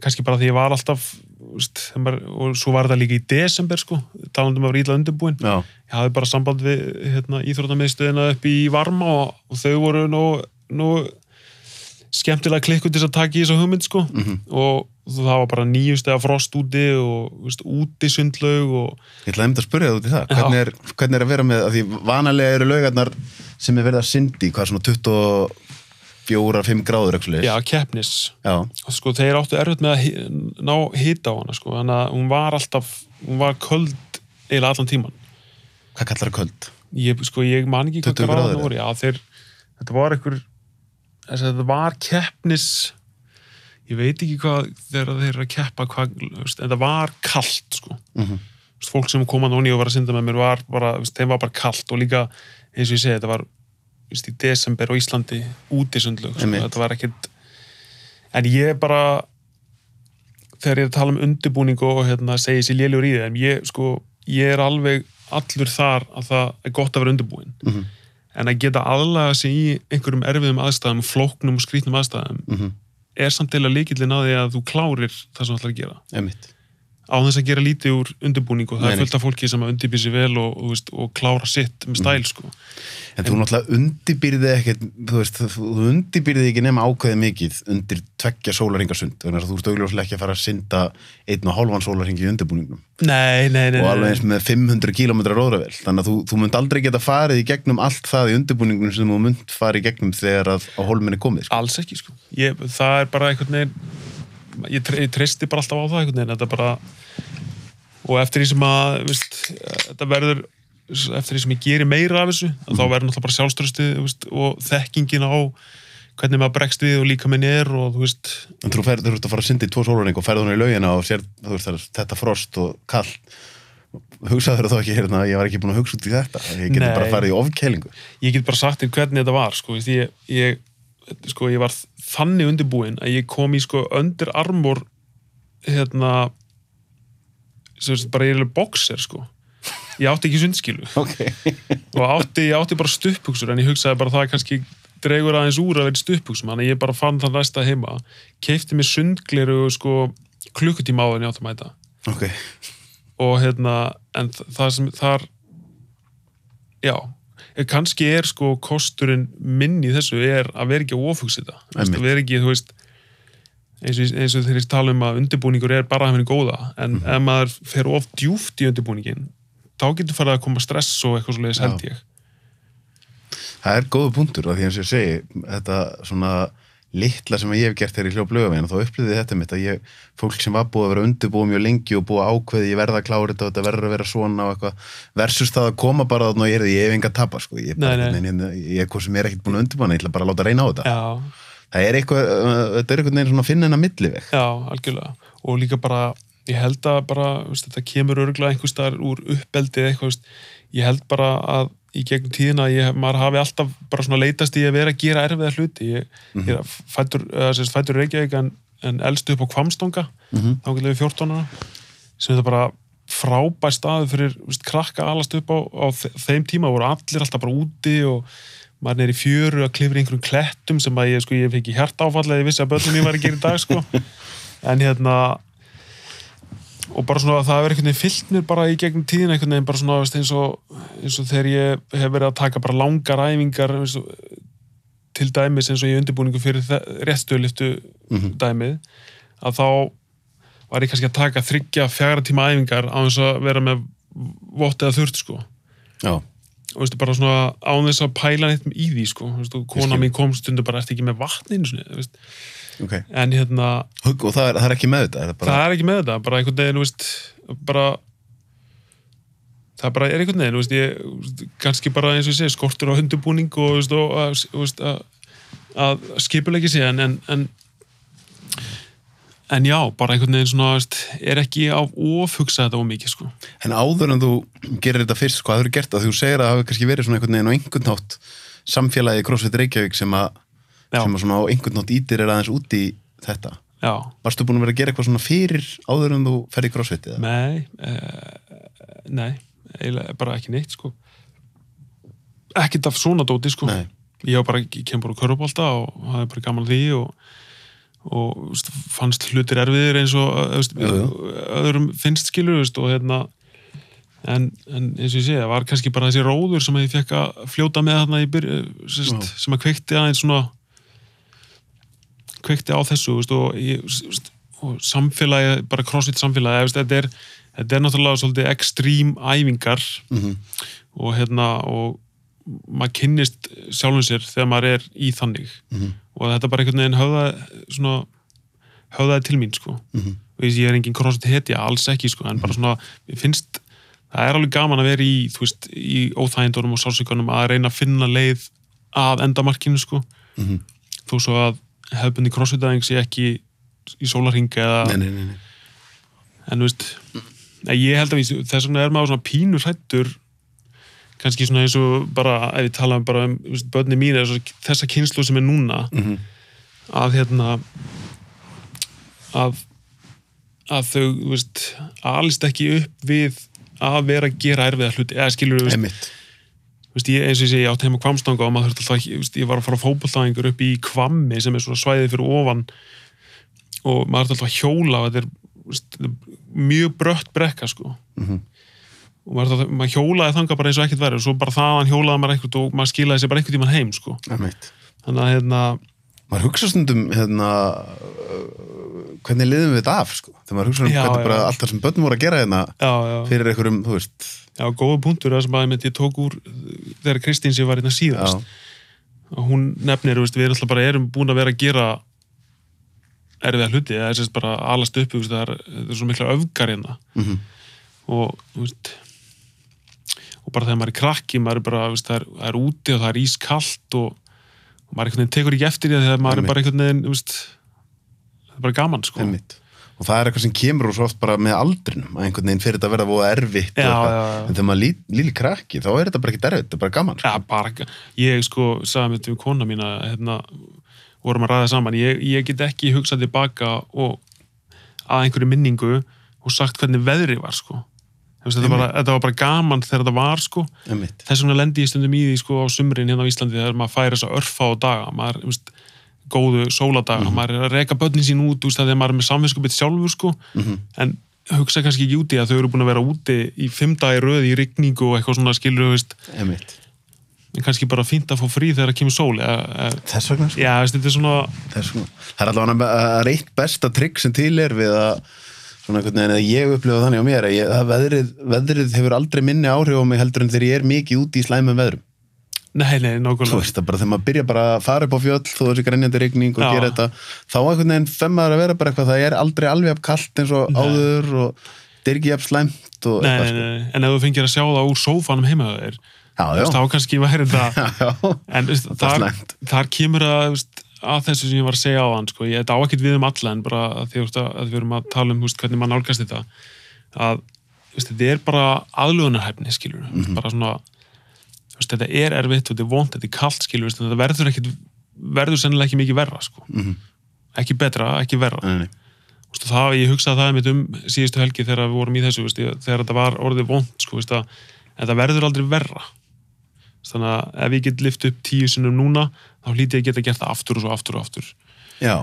kannski bara því ég var alltaf og svo var þetta líka í desember sko, talandum að vera ítla undirbúin Já, ég hafði bara samband við hérna, íþróttamiðstöðina upp í Varma og, og þau voru nú, nú skemmtilega klikku til þess að taka í þessa hugmynd sko Mhm. og það var bara nýjustega frost úti og veist, úti sundlaug og ég ætlaði einmitt að spyrja það út í það. Hvernig er, hvernig er að vera með, að því vanalega eru laugarnar sem er verið að syndi, hvað svona 24-5 gráður, ekki svo já, keppnis. Sko þeir áttu erfitt með að ná hita á hana sko, þannig að hún var alltaf hún var köld eiginlega allan tíman hvað kallar það köld? ég, sko, ég man ekki 20 hvað gráður, voru. Þetta var einhver þetta var keppnis ég veit ekki hvað þegar þeir eru að keppa hvað, veist, en það var kalt sko. Mm Þú veist, fólk sem kom að nóni og var að synda með mér var bara, veist, þeim var bara kalt og líka eins og ég segi, þetta var í desember á Íslandi útisundlug sko, Einmitt. þetta var ekkit en ég bara þegar ég er að tala um undirbúning og hérna, segi sér léljur í það en ég, sko, ég er alveg allur þar að það er gott að vera undirbúin -hmm. en að geta aðlaga sig í einhverjum erfiðum aðstæðum, flóknum og skrýtnum aðstæðum Mm er samt til að líkillin að því að þú klárir það sem þú ætlar að gera Einmitt. Á þess að gera lítið úr undirbúning og það Nei, er fullt af fólki sem að undirbýr sér vel og, og, veist, og klára sitt með stæl sko. En þú náttúrulega undirbyrði ekkert, þú veist, þú undirbyrði ekki nema ákveðið mikið undir tveggja sólaringasund, þannig að þú ert augljóslega ekki að fara að synda einn og hálfan sólaring í undirbúningnum. Nei, nei, nei, og alveg eins með 500 km róðravel, þannig að þú, þú munt aldrei geta farið í gegnum allt það í undirbúningnum sem þú munt farið í gegnum þegar að á hólminni komið, sko. alls ekki sko. ég, ég, tre- ég treysti bara alltaf á það einhvern veginn þetta er bara og eftir því sem að veist, þetta verður eftir því sem ég gerir meira af þessu þá verður náttúrulega bara sjálfströstið og þekkingin á hvernig maður bregst við og líka minni er og þú veist. En þú fer- þú ert að fara að synda í tvo sólaring og ferð hún í laugina og sér, þú veist, þetta frost og kall hugsaður þá ekki hérna, ég var ekki búin að hugsa út í þetta ég geti Nei. bara farið í ofkælingu. Ég get bara sagt þér hvernig þetta var sko, ég, ég, sko, ég var þannig undirbúinn að ég kom í sko undir armor hérna sem bara ég er boxer sko. Ég átti ekki sundskilu. Ok, og átti, ég átti bara stuppuksur en ég hugsaði bara það kannski dregur aðeins úr að vera stuppuksum þannig ég bara fann það næsta heima. Keifti mér sundgleru sko klukkutíma á þenni átt að mæta. Ok. Og hérna en það sem þar já, kannski er sko kosturinn minn í þessu er að vera ekki að Einmitt. að vera ekki, þú veist eins og, eins og ég tala um að undirbúningur er bara að henni góða, en ef maður fer of djúft í undirbúningin þá getur farið að koma stress og eitthvað svo leiðis held ég. Það er góða punktur og því og ég segi þetta svona litla sem ég hef gert þegar ég hljóp lögavegin þá upplýði þetta mitt að ég, fólk sem var búið að vera undirbúið mjög lengi og búið að ákveði ég verða að klára þetta og þetta verður að vera svona og eitthvað versus það að koma bara þarna og ég er ég hef enga að tapa sko, ég er nei, nei. ég, er hvað sem er ekkert búin að undirbúna, ég ætla bara að láta reyna á þetta. Já, það er eitthvað, uh, þetta er einhvern veginn svona að finna hennar milliveg. Já, algjörlega. Og líka bara, ég held að bara veist, þetta ég að í gegnum tíðina, ég, maður hafi alltaf bara svona leitast í að vera að gera erfiða hluti. Ég, ég er fættur, eða, sem sagt, fættur í Reykjavík en, en elstu upp á Kvamstonga þá getur við 14 ára. Sem þetta bara frábær staðu fyrir veist, krakka að alast upp á, á þe- þeim tíma voru allir alltaf bara úti og maður er í fjöru að klifra einhverjum klettum sem að ég, sko, ég fekk í hjarta áfall eða ég vissi að börnum ég var að gera í dag sko. en hérna og bara svona að það hefur einhvern veginn fyllt mér bara í gegnum tíðin einhvern veginn bara svona veist, eins, og, eins og þegar ég hef verið að taka bara langar æfingar og, til dæmis eins og ég undirbúningu fyrir réttstöðliftu Mhm. dæmið að þá var ég kannski að taka þryggja fjara tíma æfingar á þess að vera með vott eða þurft sko. Já, og veistu bara svona á þess að pæla neitt í því sko, veistu, kona mín kom stundu bara eftir ekki með vatnin veist. Ok en hérna og það er, það er ekki með þetta er það bara, það er ekki með þetta, bara einhvern veginn veist, bara það bara er einhvern veginn veist, ég, kannski bara eins og ég segi skortur á hundubúning og, veist, og að, að, að skipulegi sig en, en, en en já, bara einhvern veginn svona veist, er ekki á ofhugsa þetta of mikið sko. en áður en þú gerir þetta fyrst, hvað hefur gert það þú segir að það hafi kannski verið svona einhvern veginn á einhvern nátt samfélagi CrossFit Reykjavík sem að, Já. sem á einhvern nátt ítir er aðeins út í þetta já, Varstu búin að vera að gera eitthvað svona fyrir áður en þú ferði í crossfit eða? Nei, uh, nei, bara ekki neitt sko. Ekkert af svona dóti sko. Nei. Ég var bara, ég kem bara úr körfubólta og hafði bara gaman því og, og veist, fannst hlutir erfiðir eins og þú veist, Jú, jú. öðrum finnst skilur veist, og hérna en, en eins og ég segi, það var kannski bara þessi róður sem ég fekk að fljóta með þarna í byrj, sest, Já. sem að kveikti aðeins svona kveikti á þessu veist, og, og samfélagi, bara crossfit samfélagi þetta, er, þetta er náttúrulega svolítið ekstrím æfingar Mhm. og hérna og maður kynnist sjálfum sér þegar maður er í þannig Mhm. og þetta bara einhvern veginn höfða svona höfðaði til mín sko Mhm. og ég, er engin crossfit hetja, alls ekki sko en bara svona, ég finnst það er alveg gaman að vera í, þú veist, í óþægindunum og sálsíkunum að reyna að finna leið að endamarkinu sko Mhm. þó svo að hefðbundi crossfit-aðing sé ekki í sólarhinga eða Nei, nei, nei, en þú veist ég held að við, þess vegna er maður svona pínur hrættur kannski svona eins og bara, ef við tala bara um veist, börni mín, eða þessa kynslu sem er núna Mhm. að hérna að að þau, þú veist, alist ekki upp við að vera að gera erfiða hluti, eða skilur þú veist, veist, ég, eins og ég segi, ég átt heima á kvamstanga og maður þurfti alltaf, ekki- veist, ég var að fara fótballtæðingur upp í kvammi sem er svona svæðið fyrir ofan og maður þurfti alltaf að hjóla þetta er, veist, mjög brött brekka, sko Mhm. og maður, þarf- maður hjólaði þangað bara eins og ekkert verið og svo bara þaðan hjólaði maður eitthvað og maður skilaði sér bara einhvern tímann heim, sko Einmitt. þannig að, hérna, Maður hugsa stundum hérna uh, hvernig liðum við þetta af sko? Þegar maður hugsa um Já, hvernig bara já. allt það sem börn voru að gera hérna já, fyrir einhverjum, þú veist. Já, góða punktur það sem að ég tók úr þegar Kristín sé var hérna síðast. Og hún nefnir, veist, við alltaf bara erum búin að vera að gera erfiða hluti, það er sérst bara alast upp veist, það, er, er svo mikla öfgar hérna. Mhm, og þú veist og bara þegar maður er krakki maður er bara, það er, er úti og það er ískallt og, og maður einhvern veginn tekur ekki eftir því að maður er bara einhvern veginn, það er bara gaman, sko Og það er eitthvað sem kemur og svo oft bara með aldrinum að einhvern veginn fyrir þetta að verða voða erfitt og Já, já, já. En þegar maður lí, líli krakki, þá er þetta bara ekki erfitt, þetta er bara gaman sko. Bara, ég sko, sagði mér til kona mína, hérna, vorum að ræða saman, ég, ég get ekki hugsað tilbaka og að einhverju minningu og sagt hvernig veðri var, sko. Veist, þetta, bara, þetta var bara gaman þegar þetta var, sko. Þess vegna lendi ég stundum í því, sko, á sumrin hérna á Íslandi þegar maður færi þess að örfa á daga, maður, veist, góðu sóladaga, maður er að reka börnin sín út, veist, þegar maður er með samvinskupið sjálfur, sko, mhm, en hugsa kannski ekki úti að þau eru búin að vera úti í fimm dagi röð í rigningu og eitthvað svona skilur, en kannski bara fínt að fá frí þegar það kemur sól Þess vegna, sko. Já, þetta er svona. Það er allavega að er eitt besta trygg sem til er við að svona einhvern veginn að ég upplifa þannig á mér að ég, að veðrið, veðrið hefur aldrei minni áhrif á mig heldur en þegar ég er mikið úti í slæmum veðrum nei, nei, þú nákvæmlega veist það bara þegar maður byrja bara að fara upp á fjöll þó þessi grænjandi rigning og Já. gera þetta þá einhvern veginn femmaður að vera bara eitthvað það er aldrei alveg af kallt eins og Nei. áður og það er ekki af slæmt og nei, eitthvað nei, nei, en ef þú fengir að sjá það úr sófanum heima sko. já, já, þá kannski væri þetta en veist, Það er þar, þar kemur að, veist, að þessu sem ég var að segja á hann sko. ég, þetta á ekkert við um alla en bara að, að við erum að tala um veist, hvernig maður nálgast þetta að veist, þetta er bara aðlöðunarhæfni skilur, mm Mhm. bara svona veist, þetta er erfitt og þetta er vond, þetta er kalt skilur, veist, þetta verður ekkit verður sennilega ekki mikið verra sko. Mhm. ekki betra, ekki verra Nei, nei. Það, ég hugsaði það einmitt um síðustu helgi þegar við vorum í þessu þegar þetta var orðið vond sko, en það verður aldrei verra þannig að ef ég get lift upp tíu sinnum núna þá hlýti ég geta gert það aftur og svo aftur og aftur. Já,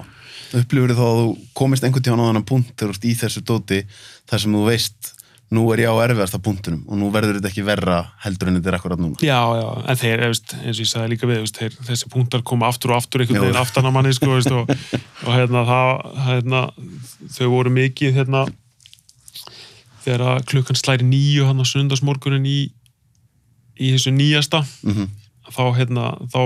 upplifur þá að þú komist einhvern tíðan á þannig punkt þú í þessu dóti þar sem þú veist nú er ég á erfiðasta punktunum og nú verður þetta ekki verra heldur en þetta er akkurat núna? Já, já, en þeir, veist, eins og ég sagði líka við þeir, þessi punktar koma aftur og aftur einhvern veginn aftan á manni sko, veist, og, og hérna, það, hérna, þau voru mikið hérna, þegar klukkan slæri nýju hann á sundarsmorgunin í, í þessu nýjasta mm þá hérna þá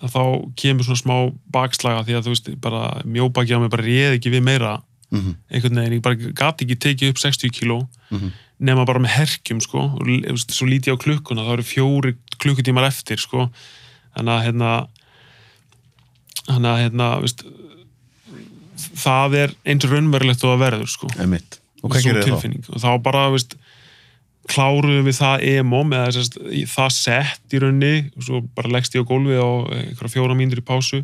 að þá kemur svona smá bakslaga því að þú veist bara mjóbaki á mig bara réð ekki við meira -hmm. einhvern veginn, ég bara gati ekki tekið upp 60 kíló Mhm. nema bara með herkjum sko og þú svo líti á klukkuna, þá eru fjóri klukkutímar eftir sko þannig að hérna þannig að hérna veist, það er eins raunverulegt og það verður sko og tilfinning. og þá bara veist, kláruðum við það emo með sest, það sett í raunni og svo bara leggst ég á gólfið á einhverja fjóra mínútur í pásu.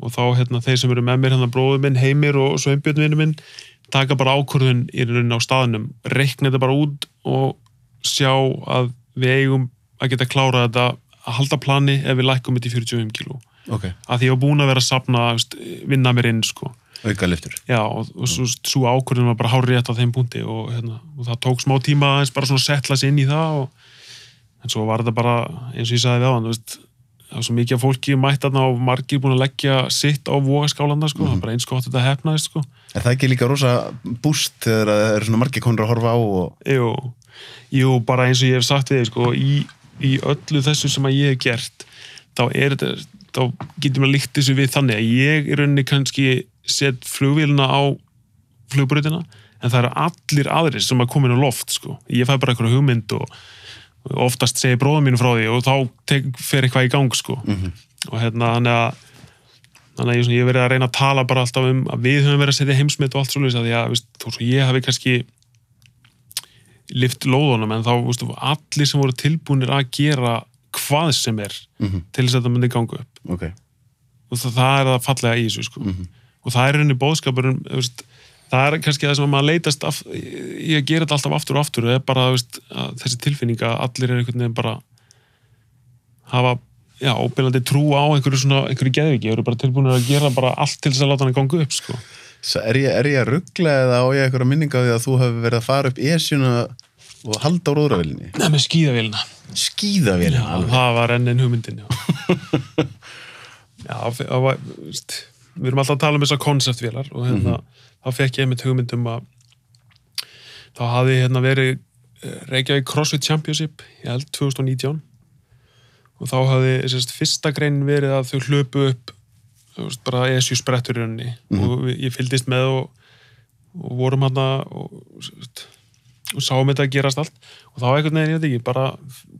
Og þá hérna þeir sem eru með mér, hérna bróður minn, Heimir og Sveinbjörn vinnu minn taka bara ákvörðun í rauninni á staðnum. Reikna þetta bara út og sjá að við eigum að geta klárað þetta að halda plani ef við lækkum þetta í 45 kíló. Ok, að því ég var búin að vera að sapna vinna mér inn sko auka liftur Já, og, og svo, svo ákvörðin var bara hár rétt á þeim punkti og, hérna, og það tók smá tíma aðeins bara svona að setla sig inn í það og, en svo var þetta bara eins og ég sagði veist, það var svo mikið af fólki mætt þarna og margir búin að leggja sitt á vogaskálanda sko, það er bara eins gott að þetta hefnaðist sko. er það ekki líka rosa búst þegar það eru svona margir konur að horfa á og... Jú, jú, bara eins og ég hef sagt við sko, í, í öllu þessu sem að ég hef gert þá er þetta þá getur maður líkt þessu við þannig að ég er rauninni kannski set flugvélina á flugbröðina en það eru allir aðrir sem að koma inn á loft sko. ég fæ bara einhverju hugmynd og oftast segir bróðum mínu frá því og þá tek, fer eitthvað í gang sko. Mhm. og hérna þannig að þannig að ég, ég verið að reyna að tala bara alltaf um að við höfum verið að setja heimsmynd og allt svolítið því að veist, þó svo ég hafi kannski lift lóðunum en þá veist, allir sem voru tilbúinir að gera hvað sem er Mhm. til þess að þetta myndi ganga upp ok, og það, það er það fallega í þessu sko. Mhm. Og það er henni bóðskapurinn veist, það er kannski það sem maður leitast af, ég ger þetta alltaf aftur og aftur er bara veist, að þessi tilfinning að allir er einhvern veginn bara hafa já, óbyrjandi trú á einhverju svona einhverju geðviki, eru bara tilbúinir að gera bara allt til þess að láta hann ganga upp sko. Er ég, er ég að ruggla eða á ég eitthvað minninga á því að þú hefur verið að fara upp esjuna og halda á róðravélinni Nei, með skíðavélina skíðavélina Já, alveg. það var enn einn hugmyndin Já, já það var, veist, við erum alltaf að tala um þessar konceptvélar og hérna, þá fekk ég einmitt hugmyndum að þá hafði hérna verið eh, Reykjavík CrossFit Championship ég held 2019 og þá hafði sérst, fyrsta grein verið að þau hlöpu upp veist, bara ESU sprettur í rauninni og við- ég fylgdist með og, og vorum hann og, sérst, og sáum þetta að gerast allt og þá einhvern veginn, ég veit ekki, bara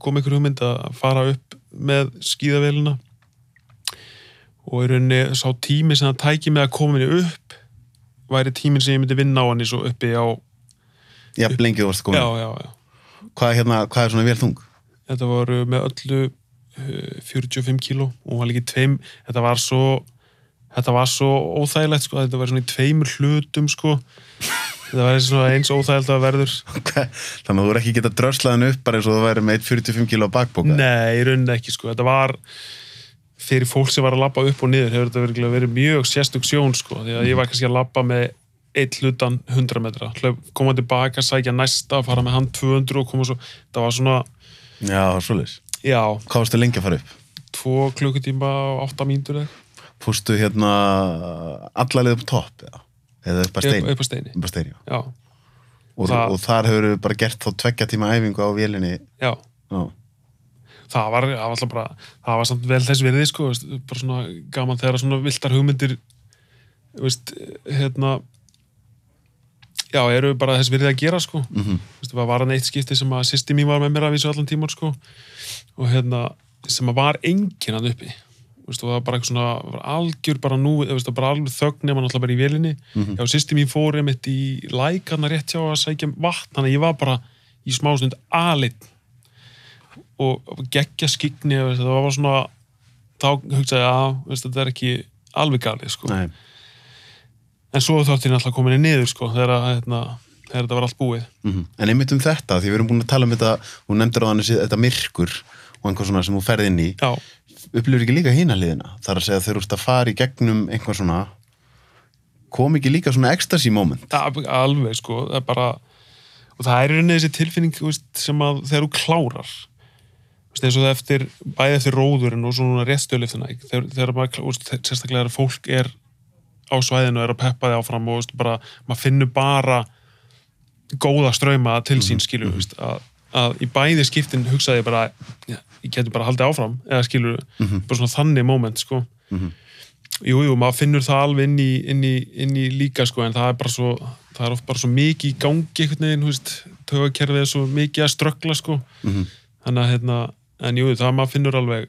kom einhver hugmynd að fara upp með skíðavélina og í rauninni sá tími sem það tæki með að koma henni upp væri tíminn sem ég myndi vinna á henni svo uppi á, já, lengi þú varst komin. Já, já, já. Hvað, hérna, hvað er svona vel þung? þetta voru með öllu uh, 45 kíló og hún var líka í tveim þetta var svo þetta var svo óþægilegt sko, þetta var svona í tveimur hlutum sko. Þetta var eins óþægilegt að verður. Þannig að þú er ekki getað dröslaðan upp bara eins og þú væri með 1,45 kíló á bakbóka Nei, í rauninni ekki sko. Þetta var fyrir fólk sem var að labba upp og niður hefur þetta verið, verið mjög sérstök sjón sko. því að ég var kannski að labba með eitt hlutan 100 metra, koma tilbaka sækja næsta, fara með hann 200 og koma svo, það var svona já, já, hvað varstu lengi að fara upp? tvo klukkutíma og átta mínútur eða fórstu hérna allalega upp á topp eða, eða upp að upp steini? upp að stein, já. Já, og, Það- og þar hefur bara gert þá tveggja tíma æfingu á vélinni? Já, já, það var, það var alltaf bara það var samt vel þess verið sko, veist, bara svona gaman þegar svona viltar hugmyndir veist, hérna já, eru bara þess verið að gera sko. Mm Veistu, það var hann eitt skipti sem að sýsti mín var með mér að vísu allan tíman sko og hérna sem að var enginn hann uppi. Og það var bara eitthvað svona var algjör bara nú, veistu, bara alveg þögn nema náttúrulega bara í vélinni. Mhm. já, sýsti mín fór einmitt í lækarna rétt hjá að sækja vatn, þannig að ég var bara í smástund alit og og geggja skikni það var svona þá hugsaði ég að veistu, þetta er ekki alveg galið sko. En svo þátti ég náttúrulega komin í niður sko, þegar, að, hérna, þegar þetta var allt búið. Mhm. en einmitt um þetta, því við erum búin að tala um þetta hún nefndir á þannig þetta myrkur og einhver svona sem þú ferð inn í. Já, upplifir ekki líka hína liðina þar að segja þegar þú ert að fara í gegnum einhver svona kom ekki líka svona ecstasy moment? Það, alveg sko, það er bara og það er rauninni þessi tilfinning veist, sem að þegar þú klárar veist, eins og það eftir, bæði eftir róðurinn og svona réttstöðliftina þegar, þegar maður, veist, sérstaklega þegar fólk er á svæðinu og er að peppa þig áfram og veist, bara, maður finnur bara góða ströyma til sín skilur, mm -hmm. að, að í bæði skiptin hugsaði ég bara já, ég geti bara haldið áfram, eða skilur bara svona þannig moment sko Mhm. Jú, jú, maður finnur það alveg inn í, inn í, inn í líka sko, en það er bara svo það er oft bara svo mikið í gangi einhvern veginn, þú veist, tögakerfið er svo mikið að ströggla sko, Mhm. þannig að hérna, en jú, það maður finnur alveg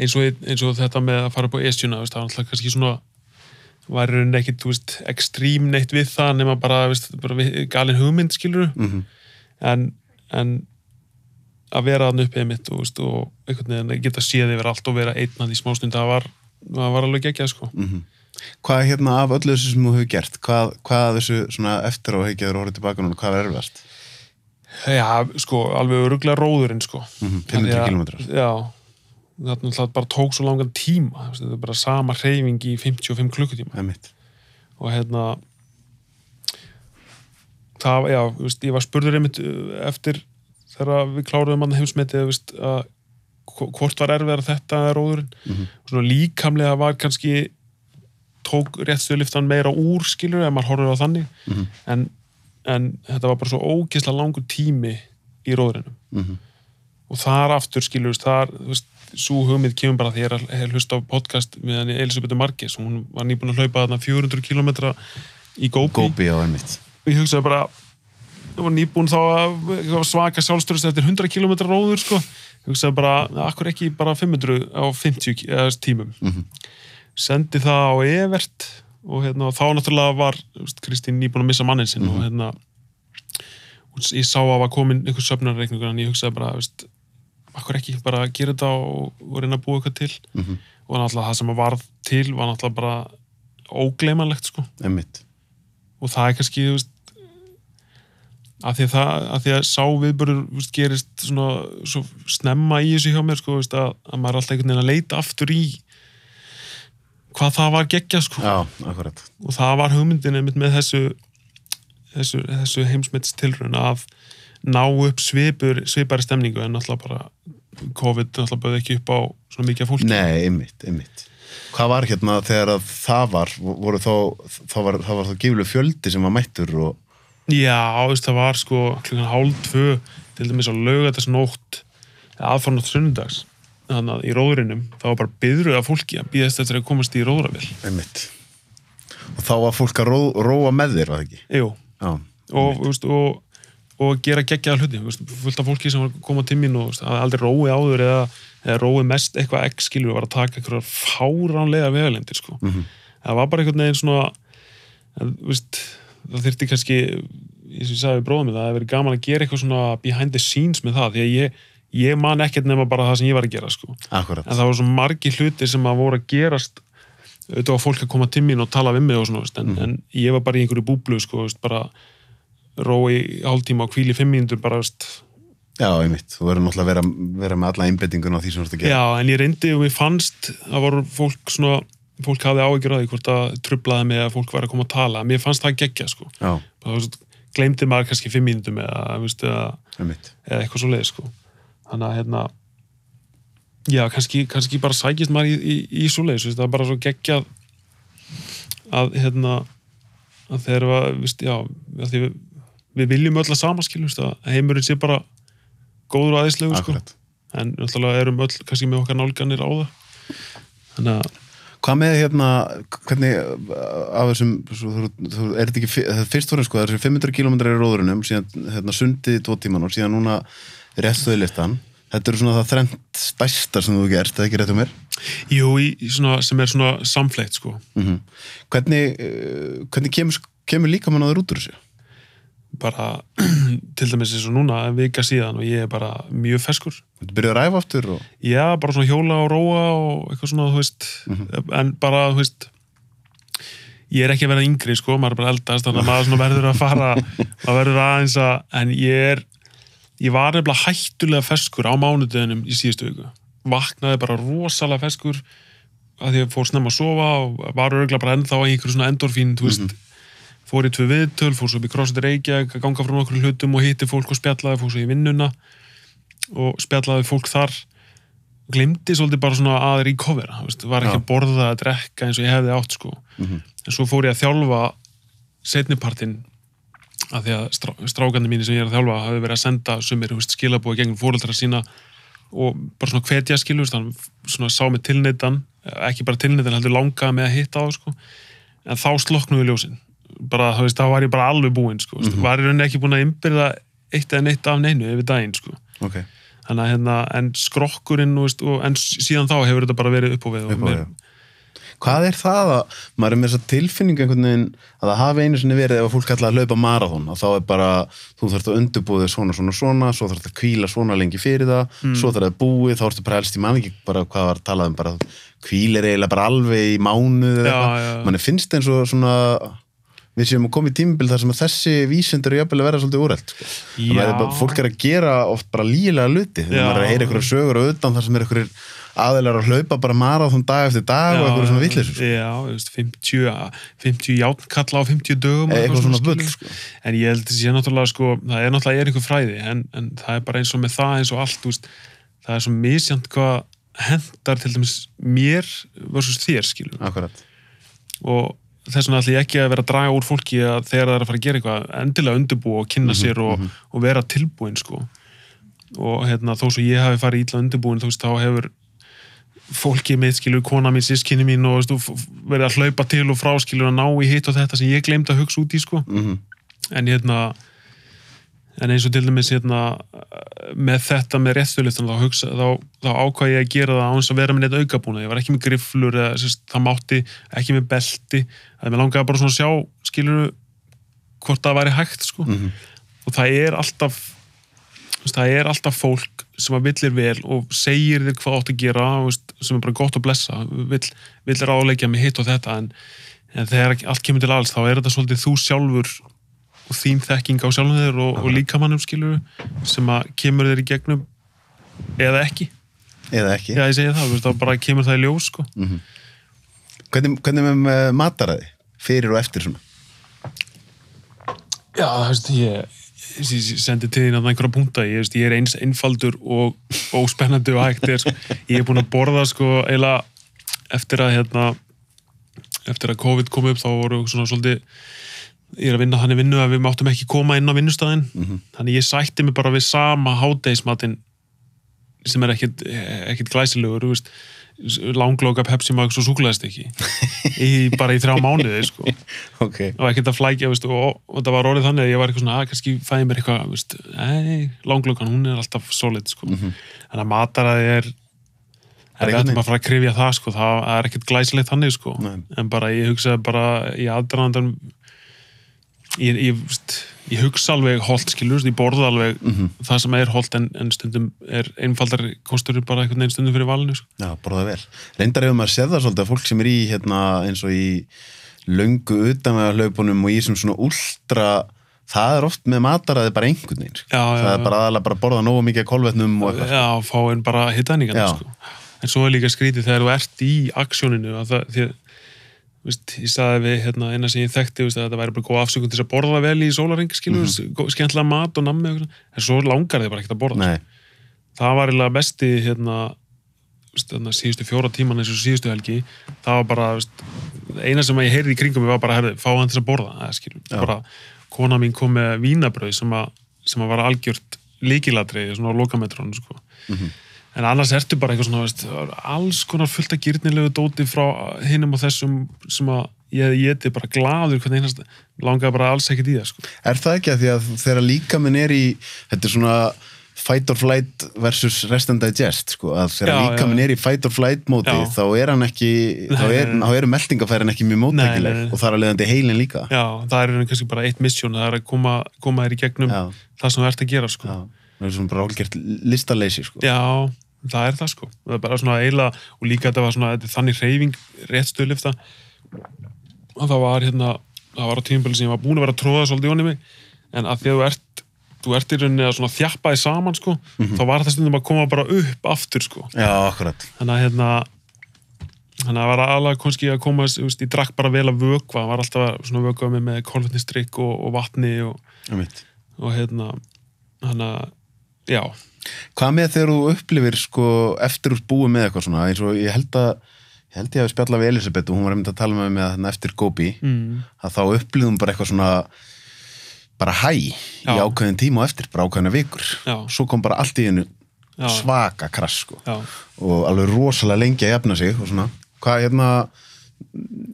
eins og, eins og þetta með að fara upp á esjuna, það er alltaf kannski svona væri rauninni ekkit, þú veist, ekstrím neitt við það, nema bara, veist, bara galin hugmynd, skilur Mhm. en, en að vera þannig uppið mitt og, veist, og að geta séð yfir allt og vera einn að því smástund, það var, var alveg geggjað, sko. Mhm. Hvað er hérna af öllu þessu sem þú hefur gert? Hvað, hvað þessu eftir á heikjaður og horfður tilbaka núna, hvað er erfast? Já, sko, alveg öruglega róðurinn, sko. Af því 500 að- kílómetrar. Já, það náttúrulega bara tók svo langan tíma þetta er bara sama hreyfing í 55 klukkutíma Einmitt. og hérna það, já, veist, ég var spurður einmitt uh, eftir þegar við kláruðum hann heimsmetið veist, að hvo- hvort var erfiðar þetta eða róðurinn Mhm. og svona líkamlega var kannski tók réttstöðliftan meira úr skilur ef maður horfður á þannig Mhm. en, en þetta var bara svo ógeðslega langur tími í róðurinnum Mhm. og þar aftur skilur þar, þú veist, svo hugmynd kemur bara því ég er að hlusta á podcast með henni Elisabeth Marquez og hún var nýbúin að hlaupa þarna 400 km í á einmitt. og ég hugsaði bara ég var nýbúin þá að svaka sjálfstörust eftir 100 km róður sko. hugsaði bara, akkur ekki bara 500 á 50 ki- eða tímum Mhm. sendi það á Evert og hérna, þá náttúrulega var veist, Kristín nýbúin að missa mannin sinn og hérna og ég sá að var komin einhver söfnarreikningur en ég hugsaði bara, veist akkur ekki bara gera þetta og, og reyna að búa eitthvað til Mhm. og náttúrulega það sem varð til var náttúrulega bara ógleymanlegt sko Einmitt. og það er kannski veist, að því að, það, að því að sá veist, gerist svona svo snemma í þessu hjá mér sko, veist, að, að maður er alltaf einhvern veginn að leita aftur í hvað það var geggja sko. Já, og það var hugmyndin einmitt með þessu þessu, þessu heimsmeits tilraun að ná upp svipur, svipari stemningu en náttúrulega bara COVID náttúrulega bauði ekki upp á svona mikið af fólki Nei, einmitt, einmitt. Hvað var hérna þegar að það var, voru þá, það var, var þá gíflega fjöldi sem var mættur og, Já, veist, það var sko klukkan hálf tvö, til dæmis á laugardagsnótt, aðfarnátt sunnudags, þannig að í róðurinnum, það var bara byðruð af fólki að býðast eftir að komast í einmitt. Og þá var fólk að ró, róa með þér, var það ekki? Jú, Já. og, veist, og, og gera geggjaða hluti, veist, fullt af fólki sem var að koma til mín og veist, aldrei róið áður eða, eða róið mest eitthvað ekki skilur var að taka einhverjar fáránlega vegalendir, sko. Mhm. Það var bara einhvern veginn svona, það þyrfti kannski, eins og ég sagði við bróðum það, það hefur verið gaman að gera eitthvað svona behind the scenes með það, því að ég, ég man ekkert nema bara það sem ég var að gera, sko. Akkurat. En það var svo margi hluti sem að voru að gerast auðvitað var fólk að koma til mín og tala við mig og svona, veist, en, en ég var bara í einhverju búblu, sko, veist, bara rói hálftíma og hvíli fimm mínútur bara, veist, Já, einmitt. Þú verður náttúrulega að vera, vera með alla einbettingun á því sem þú ert að gera. Já, en ég reyndi og ég fannst að voru fólk svona, fólk hafði áhyggjur að því hvort að trublaði mig að fólk var að koma að tala mér fannst það geggja, sko Já, gleymdi maður kannski fimm mínútum eða, eða, eitthvað svo leið, sko þannig að, hérna já, kannski, kannski bara sækist maður í, í, í svo leið, það er bara svo geggjað að, hérna að þegar við, veist, já að við, við viljum öll að samaskilu að heimurinn sé bara góður og aðeinslegu, sko. En náttúrulega erum öll kannski með okkar nálganir á það. Þannig að Hvað með hérna, hvernig af þessum, svo, þú, er þetta ekki, er fyrst voru sko, er 500 km í róðurunum, síðan hérna, sundið í tvo tíman og síðan núna réttstöðu listan. Þetta eru svona það þrennt stærstar sem þú gert, eða ekki rétt um mér? jú, í, svona, sem er svona samfleitt sko Mm Hvernig, uh, hvernig kemur, kemur líka mann á þér út úr þessu? bara til dæmis eins og núna en vika síðan og ég er bara mjög feskur Þú byrjuð að ræfa aftur og... já, bara svona hjóla og róa og eitthvað svona, þú veist en bara, þú veist ég er ekki að vera yngri, sko, maður er bara eldast þannig að maður verður að fara maður verður aðeins að, en ég er ég var nefnilega hættulega feskur á mánudeginum í síðustu viku. Vaknaði bara rosalega feskur að því að fór snemma að sofa og var örgulega bara ennþá í einhverju svona endorfín, þú veist. Fór í tvö viðtöl, fór svo upp í CrossFit Reykjavík ganga frá nokkur hlutum og hitti fólk og spjallaði, fór svo í vinnuna og spjallaði fólk þar. Glimti svolítið bara svona að recovera, veist, var ekki Já. að borða að drekka eins og ég hefði átt sko. Mhm. en svo fór ég að þjálfa setnipartin að því að strá, strákandi mínu sem ég er að þjálfa hafi verið að senda sumir skilabói gegnum fóreldra sína og bara svona hvetja þannig svona sá með tilneitan ekki bara tilneitan, heldur langaði með að hitta á sko. en þá sloknuðu ljósin bara, þú veist, þá var ég bara alveg búinn sko. mm var í rauninni ekki búinn að innbyrða eitt eða neitt af neinu yfir daginn sko. Ok, þannig að hérna, en skrokkurinn og, en síðan þá hefur þetta bara verið upp á við og upp mér- því. Hvað er það að, maður er með þessa tilfinningu einhvern veginn að það hafi einu sinni verið ef að fólk ætla að hlaupa marathón að þá er bara, þú þarfst að undirbúið svona, svona, svona, svo þarfst að kvíla svona lengi fyrir það, svo þarf það búið, þá ertu bara helst í mann ekki bara hvað var talað um, bara kvílir eiginlega bara alveg í mánuð eða eitthvað, manni finnst eins og svona við séum að koma í tímabil þar sem að þessi vísendur er jafnvel að vera svolítið úrælt sko. Fólk er að gera oft bara lílega luti þegar maður er að heyra einhverja sögur og utan þar sem er einhverjir aðeinar að hlaupa bara marathon dag eftir dag og eitthvað svona vitleysur sko. Já, þú veist, 50, 50 játnkalla á 50 dögum og eitthvað svona bull sko. En ég held að það sé náttúrulega, sko, það er náttúrulega er einhver fræði, en, en það er bara eins og með það eins og allt, veist, það er svo misjant hvað hendar til dæmis mér versus þér, skilur. Akkurat. Og þess vegna ætla ég ekki að vera að draga úr fólki að þegar það er að fara að gera eitthvað, endilega undirbúa og kynna sér og, og vera tilbúin, sko. Og hérna, þó svo ég hafi farið ítla undirbúin, þá hefur fólki mitt, skilur, kona mín, sískinni mín og verið að hlaupa til og frá, skilur, að ná í hitt og þetta sem ég gleymd að hugsa út í, sko Mm en hérna en eins og til dæmis hérna með þetta með réttulistan þá, þá, þá ákvað ég að gera það án þess að vera með neitt aukabúna, ég var ekki með grifflur eða sérst, það mátti, ekki með belti að mér langaði bara svona að sjá skilur hvort það væri hægt sko. Mhm. og það er alltaf það er alltaf fólk sem að villir vel og segir þér hvað átt að gera veist, sem er bara gott að blessa vill, vill ráðleikja með hitt og þetta en, en þegar allt kemur til alls þá er þetta svolítið þú sjálfur og þín þekking á sjálfum þér og, og líkamannum skilur sem að kemur þér í gegnum eða ekki, Eða ekki. já ég segi það veist, þá bara kemur það í ljós sko. Hvernig, hvernig með mataræði? Fyrir og eftir svona? Já, það veist, ég, ég, sendi til þín að einhverja punta, ég, veist, ég er eins einfaldur og óspennandi og hægt er, sko. ég er búin að borða sko eiginlega eftir að hérna, eftir að COVID kom upp þá voru svona svolítið ég er að vinna þannig vinnu að við máttum ekki koma inn á vinnustæðin þannig ég sætti mig bara við sama hádeismatinn sem er ekkit, ekkit glæsilegur þú veist, langlóka Pepsi Max og súkulæðist ekki í, bara í þrjá mánuði sko Ok. og ekkert að flækja veist, og, og það var orðið þannig að ég var eitthvað svona að kannski fæði mér eitthvað langlökan, hún er alltaf solid sko. þannig að mataræði er Það er einhvern ættum að fara að krifja það sko. það er ekkert glæsilegt þannig sko. En bara ég hugsaði bara í aðdraðandan ég, ég, ég hugsa alveg holt skilur, ég borða alveg það sem er holt en, en stundum er einfaldar kostur bara einhvern veginn stundum fyrir valinu sko. Já, borða vel. Reyndar hefur maður séð það svolítið að fólk sem er í hérna eins og í löngu utanvegarhlaupunum og í sem svona últra það er oft með mataræði bara einhvern veginn. sko. Já, já, það já. er bara aðalega bara að borða nógu mikið kolvetnum og eitthvað. Já, fá einn bara Já. sko. en svo er líka skrítið þegar þú ert í aksjóninu að það, Vist, ég saði við hérna, eina sem ég þekkti vist, að þetta væri bara góð afsökun til að borða vel í sólaring mm -hmm. skemmtilega mat og nammi og en svo langar þið bara ekkert að borða Nei, það var eiginlega hérna, vist, hérna, síðustu fjóra tíman eins og síðustu helgi það var bara eina sem ég heyrði í kringum var bara herði, fá hann til að borða Já. bara, kona mín kom með vínabröð sem, að, sem að var algjört líkilatriði svona á lokametrónu sko. En annars ertu bara eitthvað svona veist, það er alls konar fullt af gyrnilegu dóti frá hinum og þessum sem að ég ég eti bara gladur hvernig einast langaði bara alls ekkert í það sko. er það ekki að því að þegar líkaminn er í þetta er svona fight or flight versus rest and digest sko, að þegar Já, já, líkaminn já. er í fight or flight móti Já. þá er hann ekki þá, Nei, er, eru meldingafærin ekki mjög nei. og þar að leiðandi heilin líka já, það er kannski bara eitt misjón það er að koma, koma þér í gegnum það sem þú ert að gera sko. Það er svona bara álgert listaleysi sko. Já, það er það sko. Það er bara svona eiginlega og líka þetta var svona þetta þannig reyfing rétt stöðlifta og það var hérna það var á tímabili sem ég var búin að vera að tróða svolítið í honum mig. En að því að þú ert þú ert í rauninni að svona þjappa þið saman sko þá var það stundum að koma bara upp aftur sko. Já, akkurat. Þannig að hérna þannig að það var alveg kannski að koma þú veist, ég drakk bara vel að vökva. Var alltaf svona vökva með, með kolvetnistrykk og, og vatni og, og hérna þannig að já, Hvað með þegar þú upplifir sko, eftir úr búið með eitthvað svona eins og ég held að ég held ég að spjalla við Elisabeth og hún var einmitt að tala með mig að eftir Gobi mm, að þá upplifðum bara eitthvað svona bara hæ í Já. ákveðin tíma og eftir, bara ákveðina vikur Já. svo kom bara allt í einu Já. svaka krass sko. já, og alveg rosalega lengi að jafna sig og svona, hvað hérna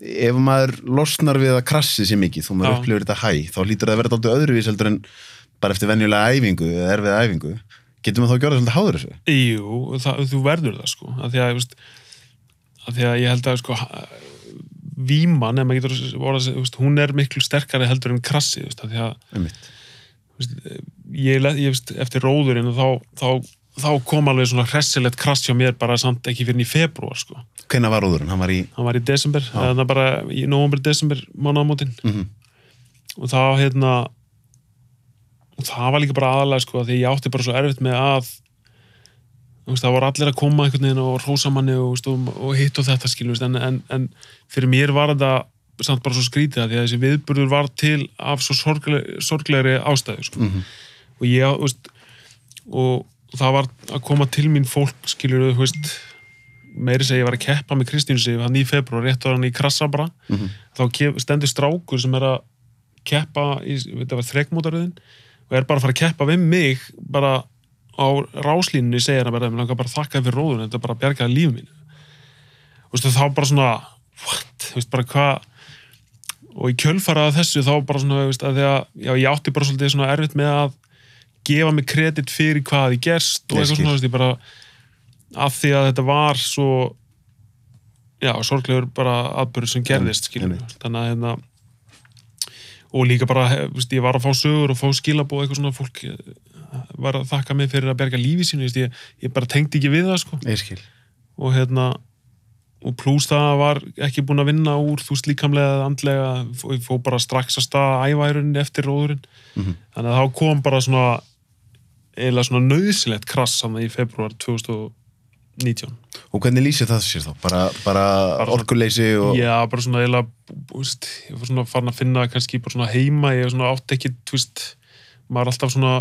ef maður losnar við að krassi sér mikið, þó maður upplifir þetta hæ þá lítur það að vera þetta öðruvís heldur en bara eftir venjulega æfingu eða erfið æfingu getum við þá að gera svolítið háður þessu Jú, það, þú verður það sko af því að, veist, af því að ég held að sko, víman, ef maður getur orðað, veist, hún er miklu sterkari heldur en krassi, veist, af því að ég, ég eftir róðurinn þá, þá, þá kom alveg svona hressilegt krass hjá mér bara samt ekki fyrir í februar sko. Hvenær var úðurinn? Hann var í hann var í desember, eða bara í november, desember mánaðamótin Mhm. og það hérna og það var líka bara aðalega sko því ég átti bara svo erfitt með að veist, það voru allir að koma einhvern veginn og rósa manni og, og, og hitt og þetta skilur en, en, en fyrir mér var þetta samt bara svo skrítið að því að þessi viðburður var til af svo sorgleg, sorglegri ástæðu sko. Mhm. og ég veist, og það var að koma til mín fólk skilur þú veist meiri segja ég var að keppa með Kristínu sig hann í februar, rétt var hann í krassa bara Mhm. þá stendur strákur sem er að keppa í, þrekmótaröðin og er bara að fara að keppa við mig bara á ráslínunni segir hann bara, mér langar bara að þakka fyrir róðun þetta er bara að bjargaði lífið mínu. Og veistu, þá bara svona what, veist bara hvað? Og í kjölfarað þessu þá bara svona veist, að því að já, ég átti bara svolítið svona erfitt með að gefa mig kredit fyrir hvað hafi gerst og Ég eitthvað svona, veist, ég bara af því að þetta var svo já, sorglegur bara atbyrður sem gerðist, þannig að hérna og líka bara, veist, ég var að fá sögur og fá skilabóð eitthvað svona fólk eh, var að þakka mig fyrir að berga lífi veist, ég, ég bara tengdi ekki við það sko. Og hérna og pluss það var ekki búin að vinna úr þú veist líkamlega eða andlega og ég fó bara strax að staða æværunin eftir róðurinn. Mhm. þannig að þá kom bara svona eiginlega svona nöðsilegt krass saman í februar 2019 Og hvernig lýsir það sér þá? Bara, bara, Bara- orkuleysi og... Já, bara svona þú veist, ég var svona farin að finna kannski bara svona heima, ég var svona átt ekki veist, maður er alltaf svona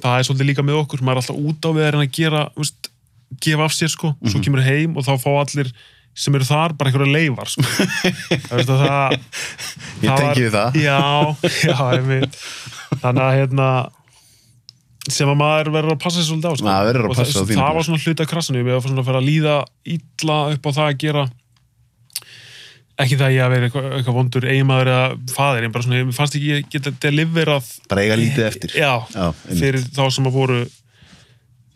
það er svolítið líka með okkur, maður er alltaf út á við að gera, veist, gefa af sér sko, svo kemur heim og þá fá allir sem eru þar bara einhverja leifar sko. það það Ég tengi við það. Já, já, einmitt þannig að hérna sem að maður verður að passa svolítið á sko. Maður verður að passa það, á þínu það var svona hluti af krassinu ég var svona að fara að líða illa upp á það að gera ekki það ég að vera eitthvað, eitthvað vondur eiginmaður eða faðir, en bara svona, ég fannst ekki ég geta deliverað Bara eiga lítið eftir. já, Já, fyrir þá sem að voru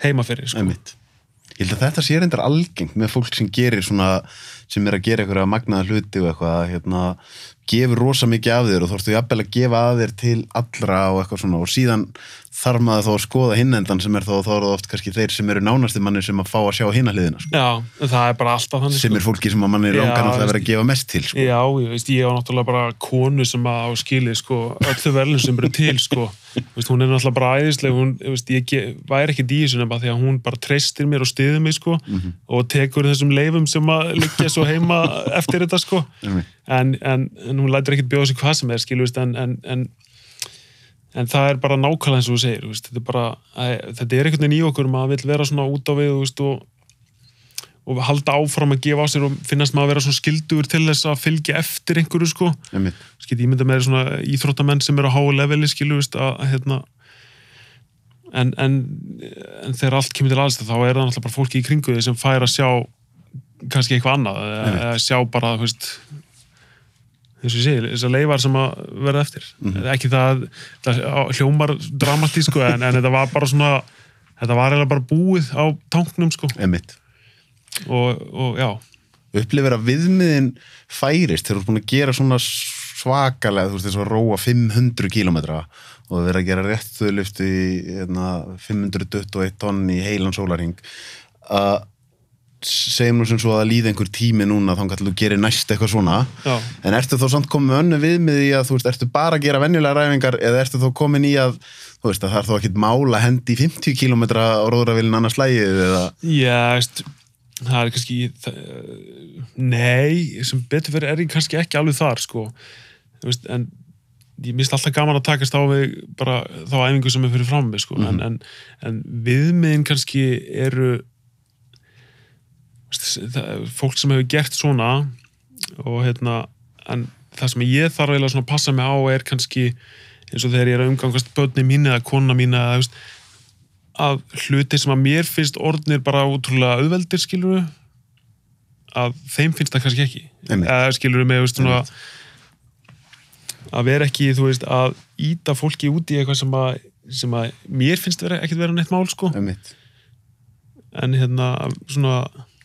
heima fyrir sko. Ég held að þetta sé reyndar algengt með fólk sem gerir svona, sem er að gera eitthvað magnaða hluti og eitthvað, hérna, gefur rosa mikið af þér og þá ertu jafnvel að gefa að þér til allra og eitthvað svona og síðan þarf maður þá að skoða hinnendan sem er þá, þá eru það oft kannski þeir sem eru nánasti manni sem að fá að sjá hinna hliðina, sko. já, en það er bara alltaf þannig sem sko. er fólki sem að manni langar náttúrulega að vera veist- að gefa mest til, sko. Já, ég veist, ég var náttúrulega bara konu sem að á skilið, sko, öllu verðlun sem eru til, sko, veist, hún er náttúrulega bara æðisleg, hún, veist, ég væri ekki í þessu nema því að hún bara treystir mér og stiður mig, sko, og tekur þessum leifum sem að liggja svo heima eftir þetta, sko, en, en, en en, það er bara nákvæmlega eins og þú segir, veist, þetta er bara, að, þetta er einhvern veginn í okkur, maður vill vera svona út á við, veist, og og halda áfram að gefa á sér og finnast maður að vera svona skildugur til þess að fylgja eftir einhverju sko. Skil ég mynda með svona íþróttamenn sem eru á háu leveli skilu veist, að, að hérna en, en, en þegar allt kemur til aðstæð þá er það náttúrulega bara fólki í kringu því sem fær að sjá kannski eitthvað annað eða sjá bara veist eins og ég segi, þessar leifar sem að verða eftir. Ekki það, það hljómar dramatísku en, en þetta var bara svona þetta var eiginlega bara búið á tanknum sko. Og, og já, upplifir að viðmiðin færist þegar þú ert búin að gera svona svakalega, þú veist, þess að róa 500 kílómetra og vera að gera réttuðluft í hérna, 521 tonn í heilan sólaring að segjum nú sem svo að líða einhver tími núna þá kannski þú gerir næst eitthvað svona. Já, en ertu þá samt komið önnu viðmið í að þú veist, ertu bara að gera venjulega ræfingar eða ertu þá komin í að þú veist, að það er þá ekkit mála hendi í 50 kílómetra á róðravillin annars lægið eða? Já, veist það er kannski það, nei, sem betur fyrir er ég kannski ekki alveg þar sko. Veist, en ég minnst alltaf gaman að takast á við bara þá æfingu sem er fyrir fram mig sko. en, en, en viðmiðin kannski eru fólk sem hefur gert svona og hérna en það sem ég þarf eiginlega svona að passa mig á er kannski eins og þegar ég er að umgangast börni mín eða kona mín eða veist, að hluti sem að mér finnst orðnir bara útrúlega auðveldir skilur að þeim finnst það kannski ekki. Eða skilur með veist, svona, að vera ekki veist, að íta fólki út í eitthvað sem að, sem að mér finnst vera, ekkert vera neitt mál sko. Einmitt. En hérna svona,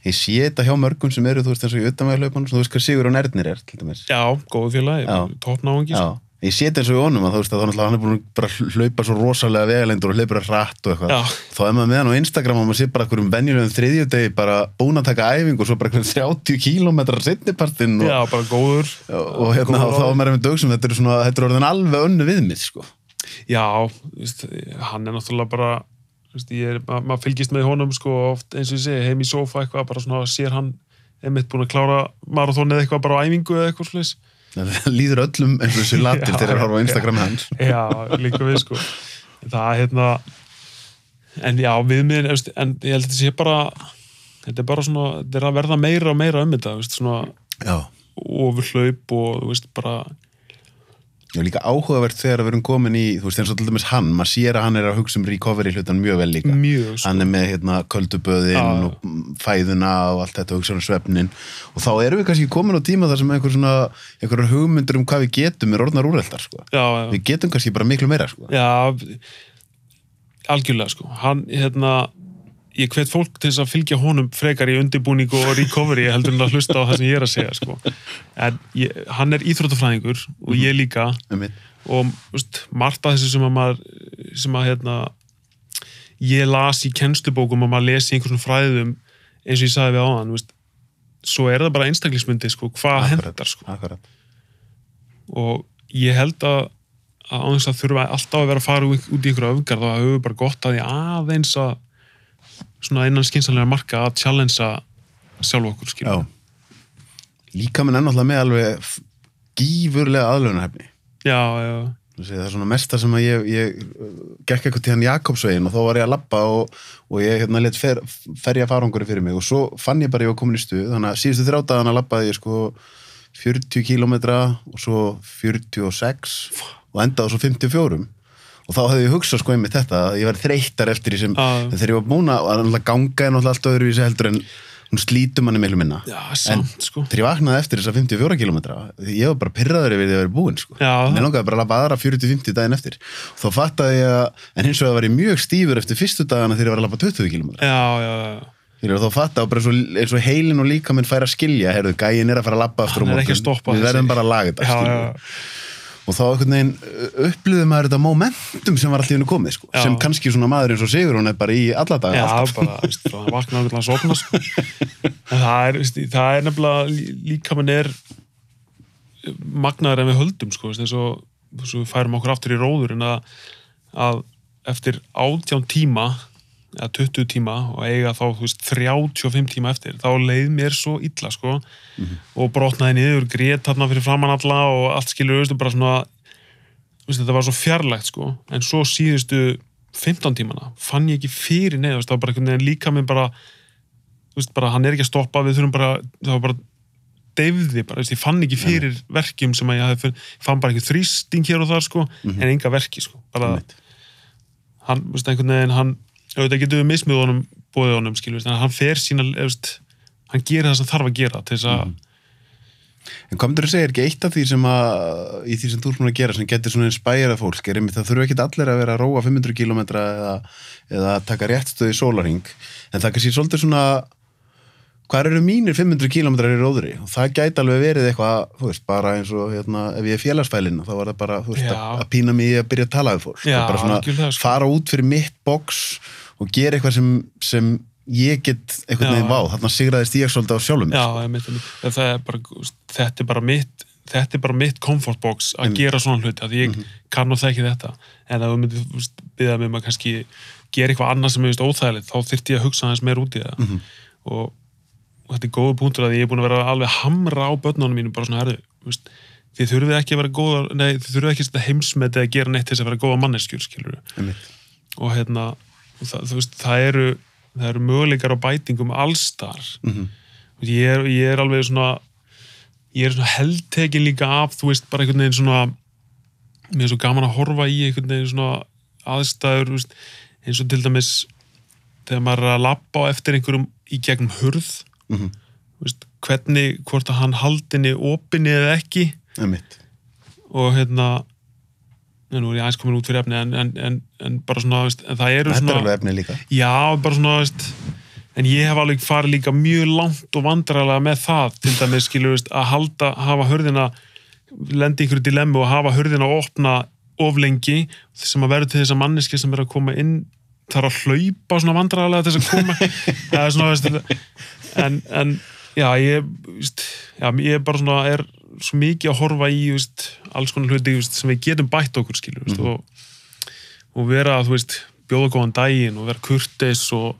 Ég sé þetta hjá mörgum sem eru, þú veist, eins og í utanvæðarlaupanum, þú veist hvað Sigur og Nernir er, til dæmis. já, góðu félagi toppnáðungi, Já, ég sé þetta eins og í honum að þú veist að hann er búin að bara hlaupa svo rosalega vegalendur og hleypur að hratt og eitthvað þá er maður með hann á Instagram og maður sé bara einhverjum venjulegum þriðjudegi bara búin að taka æfingu og svo bara einhverjum 30 kílómetrar setnipartinn og, Já, bara góður. og, hérna, og þá er maður með dögsum þetta er svona, þetta er orðin alveg önnu viðmið sko. Já, þú veist, hann er náttúrulega bara, er, ma maður fylgist með honum sko oft eins og ég segi, heim í sofa eitthvað, bara svona sér hann einmitt búin að klára marathon eða eitthvað bara á æfingu eða eitthvað slags. það líður öllum eins og þessi latir þegar að horfa á já. Instagram hans Já, líka við sko. Það er hérna, en já, viðmiðin, en ég held að þetta sé bara, þetta er bara svona, þetta er að verða meira og meira um þetta, svona ofurhlaup og, þú veist, bara, Já, líka áhugavert þegar við erum komin í, þú veist, eins og til dæmis hann, maður sér að hann er að hugsa um recovery hlutan mjög vel líka. mjög, sko. Hann er með hérna kölduböðin Já. og fæðuna og allt þetta hugsa um svefnin og þá erum við kannski komin á tíma þar sem einhver svona, einhverjar hugmyndir um hvað við getum er orðnar úrreldar, sko. Já, já. Við getum kannski bara miklu meira, sko. Já, algjörlega sko. Hann, hérna, ég hvet fólk til þess að fylgja honum frekar í undirbúning og recovery heldur en að hlusta á það sem ég er að segja sko. En ég, hann er íþróttafræðingur og ég líka Um mitt. og veist, margt af þessu sem að maður sem að hérna ég las í kennslubókum og maður lesi einhversum fræðum eins og ég sagði við á hann veist, svo er það bara einstaklismyndi sko, hvað hendar sko og ég held að að þurfa alltaf að vera að fara út í einhverju öfgar þá hefur við bara gott að því aðeins að svona innan skynsanlega marka að challengea sjálf okkur Já. skilur Líka minn ennáttúrulega með alveg gífurlega aðlunarhefni. já, já, Það er svona mesta sem að ég, ég gekk eitthvað til hann Jakobsvegin og þá var ég að labba og, og ég hérna let fer, ferja faranguri fyrir mig og svo fann ég bara að ég var komin í stuð. Þannig að síðustu þrjátaðana labbaði ég sko 40 kílómetra og svo 46 og endaði svo 54 og þá hefði ég hugsað sko einmitt þetta að ég var þreyttar eftir því sem Já. þegar ég var búin að ganga er náttúrulega allt öðruvísi heldur en hún slítur manni miklu minna já, samt sko þegar ég vaknaði eftir þessa 54 kilometra ég var bara pyrraður yfir því að vera búinn sko. Já. mér langaði bara að labba aðra 40-50 daginn eftir þá fattaði ég að, en hins vegar var ég mjög stífur eftir fyrstu dagana þegar ég var að labba 20 kilometra já, já, já, þá fatta og bara eins og, eins og heilin og líka minn fær að skilja, heyrðu, gæin er að fara að labba aftur á Hann er morgun. Við verðum bara að laga þetta, já, skilur já, Og þá einhvern veginn upplýði maður þetta momentum sem var alltaf henni komið, sko. Já. Sem kannski svona maður eins og Sigur, hún er bara í alla daga. já, alltaf. bara, veist, það vakna okkur að sopna sko. en það er, veist, það er nefnilega lí- líka mann er magnaður en við höldum sko, veist, eins og svo við færum okkur aftur í róður en að, að eftir átján tíma eða 20 tíma og eiga þá veist, 35 tíma eftir þá leið mér svo illa sko. Og brotnaði niður, grét þarna fyrir framann alla og allt skilur auðvitað bara svona þú veist, þetta var svo fjarlægt sko. En svo síðustu 15 tímana fann ég ekki fyrir neð það var bara einhvern veginn líka minn bara þú veist, bara hann er ekki að stoppa við þurfum bara, það var bara deyfði bara, ég fann ekki fyrir verkjum sem að ég hafði, fann bara ekki þrýsting hér og þar sko, en enga verki sko. Bara, Einmitt. hann, þú veist, einhvern veginn hann, auðvitað getur við mismið honum bóðið honum, skilur, en hann fer sína veist, hann gerir það sem þarf að gera til þess að, En hvað myndir þú segja, er ekki eitt af því sem að, í því sem þú er svona að gera, sem getur svona inspærað fólk, er einmitt, það þurfa ekki allir að vera að róa 500 km eða, eða taka réttstöð í sólaring, en það kannski svolítið svona, hvað eru mínir 500 km í róðri? Og það gæti alveg verið eitthvað, þú veist, bara eins og, hérna, ef ég er félagsfælinn, þá var það bara, þú veist, að, að pína mig í að byrja að tala við fólk. Já, bara svona, sko. fara út fyrir mitt box og gera eitthvað sem, sem ég get einhvern Já. veginn vá, þarna sigraðist ég svolítið á sjálfum já, sko. einmitt, einmitt, En það er bara, þetta er bara mitt þetta er bara mitt comfort box að gera svona hluti, að ég kann og þekki þetta. En ef þú myndir þú veist, byggða mig um að kannski gera eitthvað annað sem er óþægilegt, þá þyrfti ég að hugsa aðeins meir út í það. Og, og þetta er góða punktur að ég er búin að vera alveg að hamra á börnunum mínum bara svona, veist, þið þurfið ekki að vera góða, nei, þið þurfið ekki að heimsmeti að gera neitt til þess að vera góða manneskjur, og hérna, það, þú veist, það eru það eru möguleikar á bætingum allstar Mhm. ég, er, ég er alveg svona ég er svona heldtekin líka af þú veist, bara einhvern veginn svona mér er svo gaman að horfa í einhvern veginn svona aðstæður veist, eins og til dæmis þegar maður er að lappa eftir einhverjum í gegnum hurð Mhm. þú veist, hvernig, hvort að hann haldinni opinni eða ekki og hérna en nú er ég aðeins komin út fyrir efni en, en, en, en bara svona, veist, en það eru Þetta svona er alveg efni líka. Já, bara svona, veist, en ég hef alveg farið líka mjög langt og vandræðlega með það, til dæmis, skilur, veist, að halda, hafa hörðina lendi ykkur dilemmu og hafa hurðina að opna of lengi sem að verður til þess að manneski sem er að koma inn þarf að hlaupa svona vandræðarlega til þess að koma það er svona veist, en, en já ég veist, já, ég er bara svona er svo mikið að horfa í veist, alls konar hluti veist, sem við getum bætt okkur skilur mm -hmm. og, og vera bjóða góðan daginn og vera kurteis og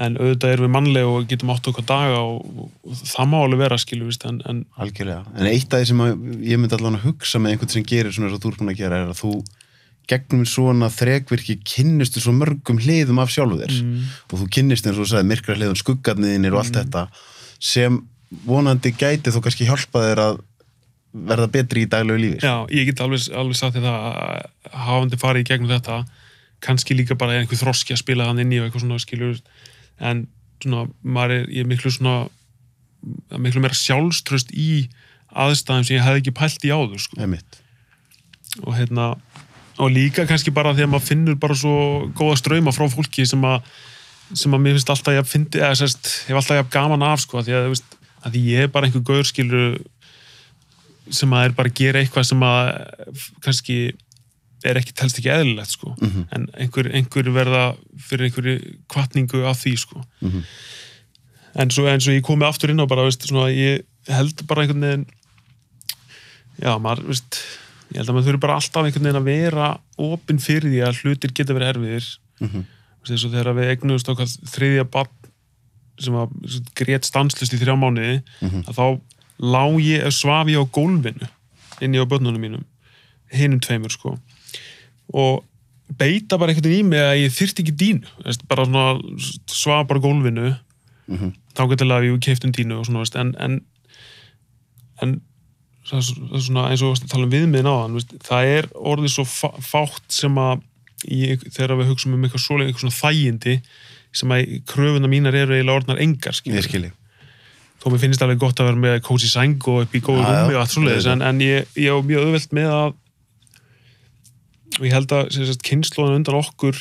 en auðvitað erum við mannlega og getum átt okkar daga og, og, það má alveg vera skilur en, en Algjörlega. En eitt af því sem að ég myndi allan að hugsa með einhvern sem gerir svona eins og þú ert búin að gera er að þú gegnum svona þrekvirki kynnistu svo mörgum hliðum af sjálfu þér Mm. og þú kynnist eins og þú sagði myrkra hliðum skuggarniðinir og allt þetta sem vonandi gæti þó kannski hjálpa þér að verða betri í daglegu lífi sko. Já, ég get alveg, alveg sagt það að hafandi farið í gegnum þetta kannski líka bara einhver þroski að spila hann inn í og eitthvað svona skilur en svona, maður er, ég er miklu svona miklu meira sjálfströst í aðstæðum sem ég hefði ekki pælt í áður sko. Og hérna og líka kannski bara að maður finnur bara svo góða ströyma frá fólki sem að sem að mér finnst alltaf ég fyndi, eða sérst, hef alltaf ég gaman af sko, að því að, þú veist, að ég er bara einhver gaur skilur sem að er bara að gera eitthvað sem að kannski er ekki, telst ekki eðlilegt sko Mhm. en einhver, einhver verða fyrir einhverju kvartningu af því sko Mhm. en svo, en svo ég komið aftur inn á bara, veist, svona, ég held bara einhvern veginn já, maður, veist ég held að maður þurfi bara alltaf einhvern veginn að vera opinn fyrir því að hlutir geta verið erfiðir Mhm. Þú veist, eins og þegar við eignuðust okkar þriðja bann sem að grét stanslust í þrjá mánuði Mhm. að þá lá ég, svaf ég á gólfinu inni á börnunum mínum hinum tveimur sko og beita bara veginn í mig að ég þyrfti ekki dínu bara svona svaf bara gólfinu Mhm. þá getur að við keiftum dínu og svona veist, en, en en það svo- það svona eins og að tala um viðmiðin á hann það er orðið svo fá- fátt sem að í, þegar við hugsaum um eitthvað svoleið, eitthvað svona þægindi sem að kröfuna mínar eru eiginlega orðnar engar þó mér finnst alveg gott að vera með kósi sæng og upp í góðu rúmi og allt svoleiðis en, en ég, ég á mjög auðvelt með að og ég held að sem sagt, kynnslóðan undan okkur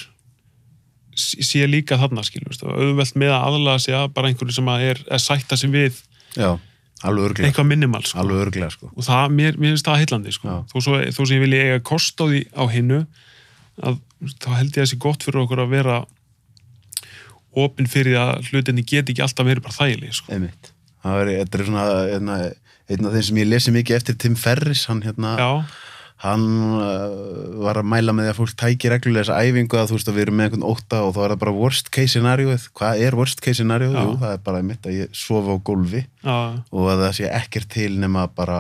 sé líka þarna og auðvelt með að aðlaga sig að bara einhverju sem að er að sætta sig við Já, eitthvað minimal sko. Alveg örglega, sko. og það, mér, mér finnst það heillandi sko. Þó, sem ég vilja eiga kost á því á hinnu að þá held ég að þessi gott fyrir okkur að vera opinn fyrir að hlutinni geti ekki alltaf verið bara þægileg sko. Einmitt. Það er, þetta er svona einna, einn af þeim sem ég lesi mikið eftir Tim Ferris, hann hérna, já, hann uh, var að mæla með því að fólk tæki reglulega þessa æfingu að þú veist að við erum með einhvern ótta og þá er það bara worst case scenarioið. Hvað er worst case scenarioið? Já. Jú, það er bara einmitt að ég sofa á gólfi já, og að það sé ekkert til nema bara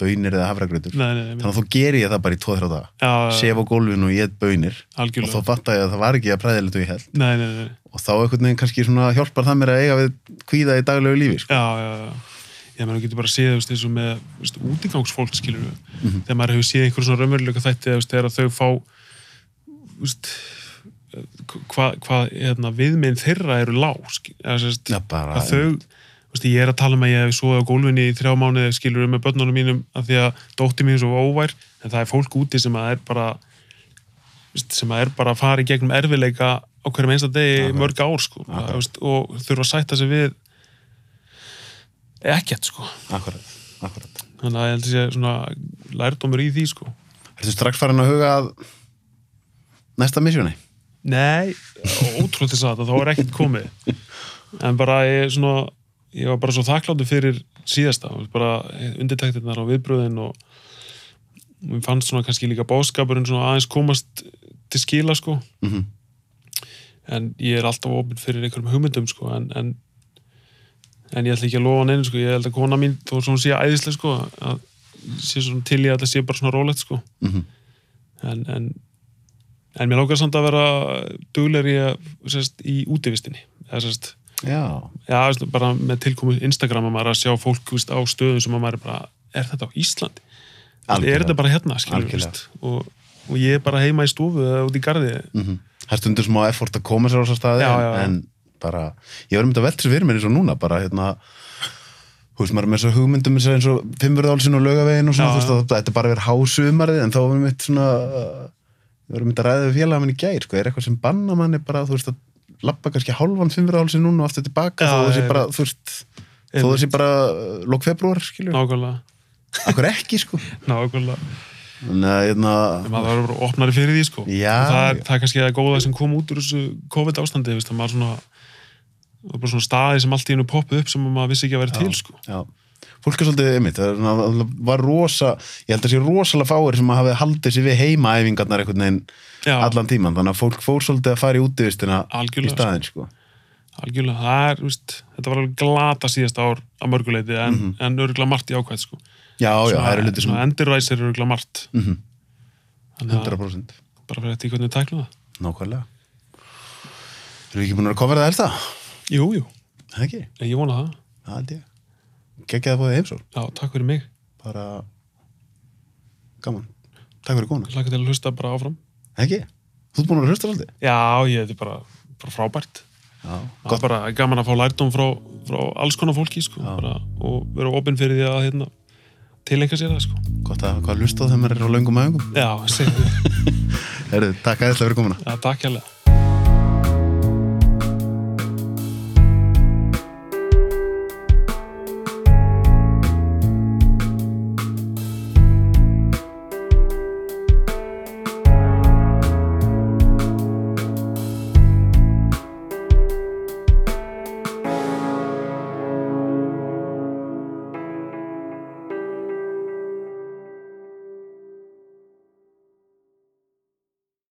bönir eða nei, Þannig að þá ger ég það bara í 2-3 daga. já, Sef á gólfinu og ég et bönir og algjörlega þá fatt ég að það var ekki að præðilegt og ég held. nei, nei, nei, Og þá einhvern veginn kannski svona hjálpar það mér að eiga við kvíða í daglegu lífi, sko. já, já, já ég þú getur bara að séð, eins og með veist, útigangsfólk, skilur við Mhm. þegar maður hefur séð einhver svona raunveruleika þætti veist, þegar þau fá veist, hvað hva, hérna, viðminn þeirra eru lág eða, bara. að þau ég er að tala um að ég hef svoðið á gólfinni í þrjá mánuði skilur með börnunum mínum af því að dótti mín svo óvær en það er fólk úti sem að er bara sem að er bara að fara í gegnum erfileika á hverjum einsta degi mörg ár sko, Akkurat. og þurfa að sætta sig við ekkert sko. Akkurat, akkurat. þannig að ég held að sé svona lærdómur í því sko. Ertu strax farin að huga að næsta missjóni? Nei, ótrúlega þess að þá er ekkert komið. En bara ég svona ég var bara svo þakkláttur fyrir síðasta bara undirtektirnar og viðbröðin og mér fannst svona kannski líka bóskapurinn svona aðeins komast til skila sko. Mm en ég er alltaf opinn fyrir einhverjum hugmyndum sko en, en en ég ætla ekki að lofa neinu sko. Ég held að kona mín þó sem hún sé æðislega sko að sé svona til í að það sé bara svona rólegt sko. -hmm. en, en, en mér lókar samt að vera sérst, í útivistinni. Eða sérst, Já, já, bara með tilkomu Instagram að maður að sjá fólk veist, á stöðum sem að maður er bara, er þetta á Íslandi? Algjörlega. Er þetta bara hérna, skilur, og, og ég er bara heima í stofu eða út í garði. Mm það er stundur smá effort að koma sér á þessa staði Já, en, já, já. en bara, ég var um þetta veldur fyrir mér eins og núna bara hérna þú veist, maður er með þessu hugmyndum eins og- eins og laugavegin og svona, þú veist, þetta er bara verið hásumarið en þá var mitt svona við varum mitt að ræða við félaga minn í gær sko, er eitthvað sem banna manni bara, þú veist, að lappa kannski hálfan fimmverðálsin núna og aftur tilbaka Já, þó þessi bara, þú veist þó þessi bara uh, lok februar, skilur nákvæmlega. Akkur ekki, sko. nákvæmlega, Þannig að, hérna, maður verður bara opnari fyrir því sko. Það er, það er kannski það góða sem kom út úr þessu COVID ástandi, svona það er bara svona staði sem allt í hennu poppuð upp sem maður vissi ekki að vera til sko. já. Fólk er svolítið, einmitt, það svona- það var rosa, ég held að sé rosalega fáir sem hafi haldið sér við heimaæfingarnar einhvern veginn allan tíman, þannig að fólk fór svolítið að fara í útivistina í algjörlega, staðinn, sko. algjörlega það er, veist, þetta var alveg glata síðasta ár að mörguleiti en, Mhm. en örgulega margt í ákvæð sko. Já, já, það eru hluti sem, svona endurræsir örgulega margt. Mhm, þannig að 100%, bara fyrir hvernig við tæklum það. Nákvæmlega. Erum við ekki búin að kofra það helsta? Jú, jú, Það ekki, ég vona það. Það held ég. Gekkið að fóðið heimsól, Já, takk fyrir mig, bara gaman. Takk fyrir kona. hlaka til að hlusta bara áfram. Það ekki, þú ert búin að hlusta svolítið. Já, ég, þetta er bara, bara frábært. Já, bara gaman að fá lærdóm frá, frá alls konar fólki sko, bara, og vera opinn fyrir því að hérna, tilenga sér það sko. gott að hvað hlusta þegar maður er á löngum aðengum. Já, segðu, Herðu, takk að þetta fyrir komuna. já, takk hérlega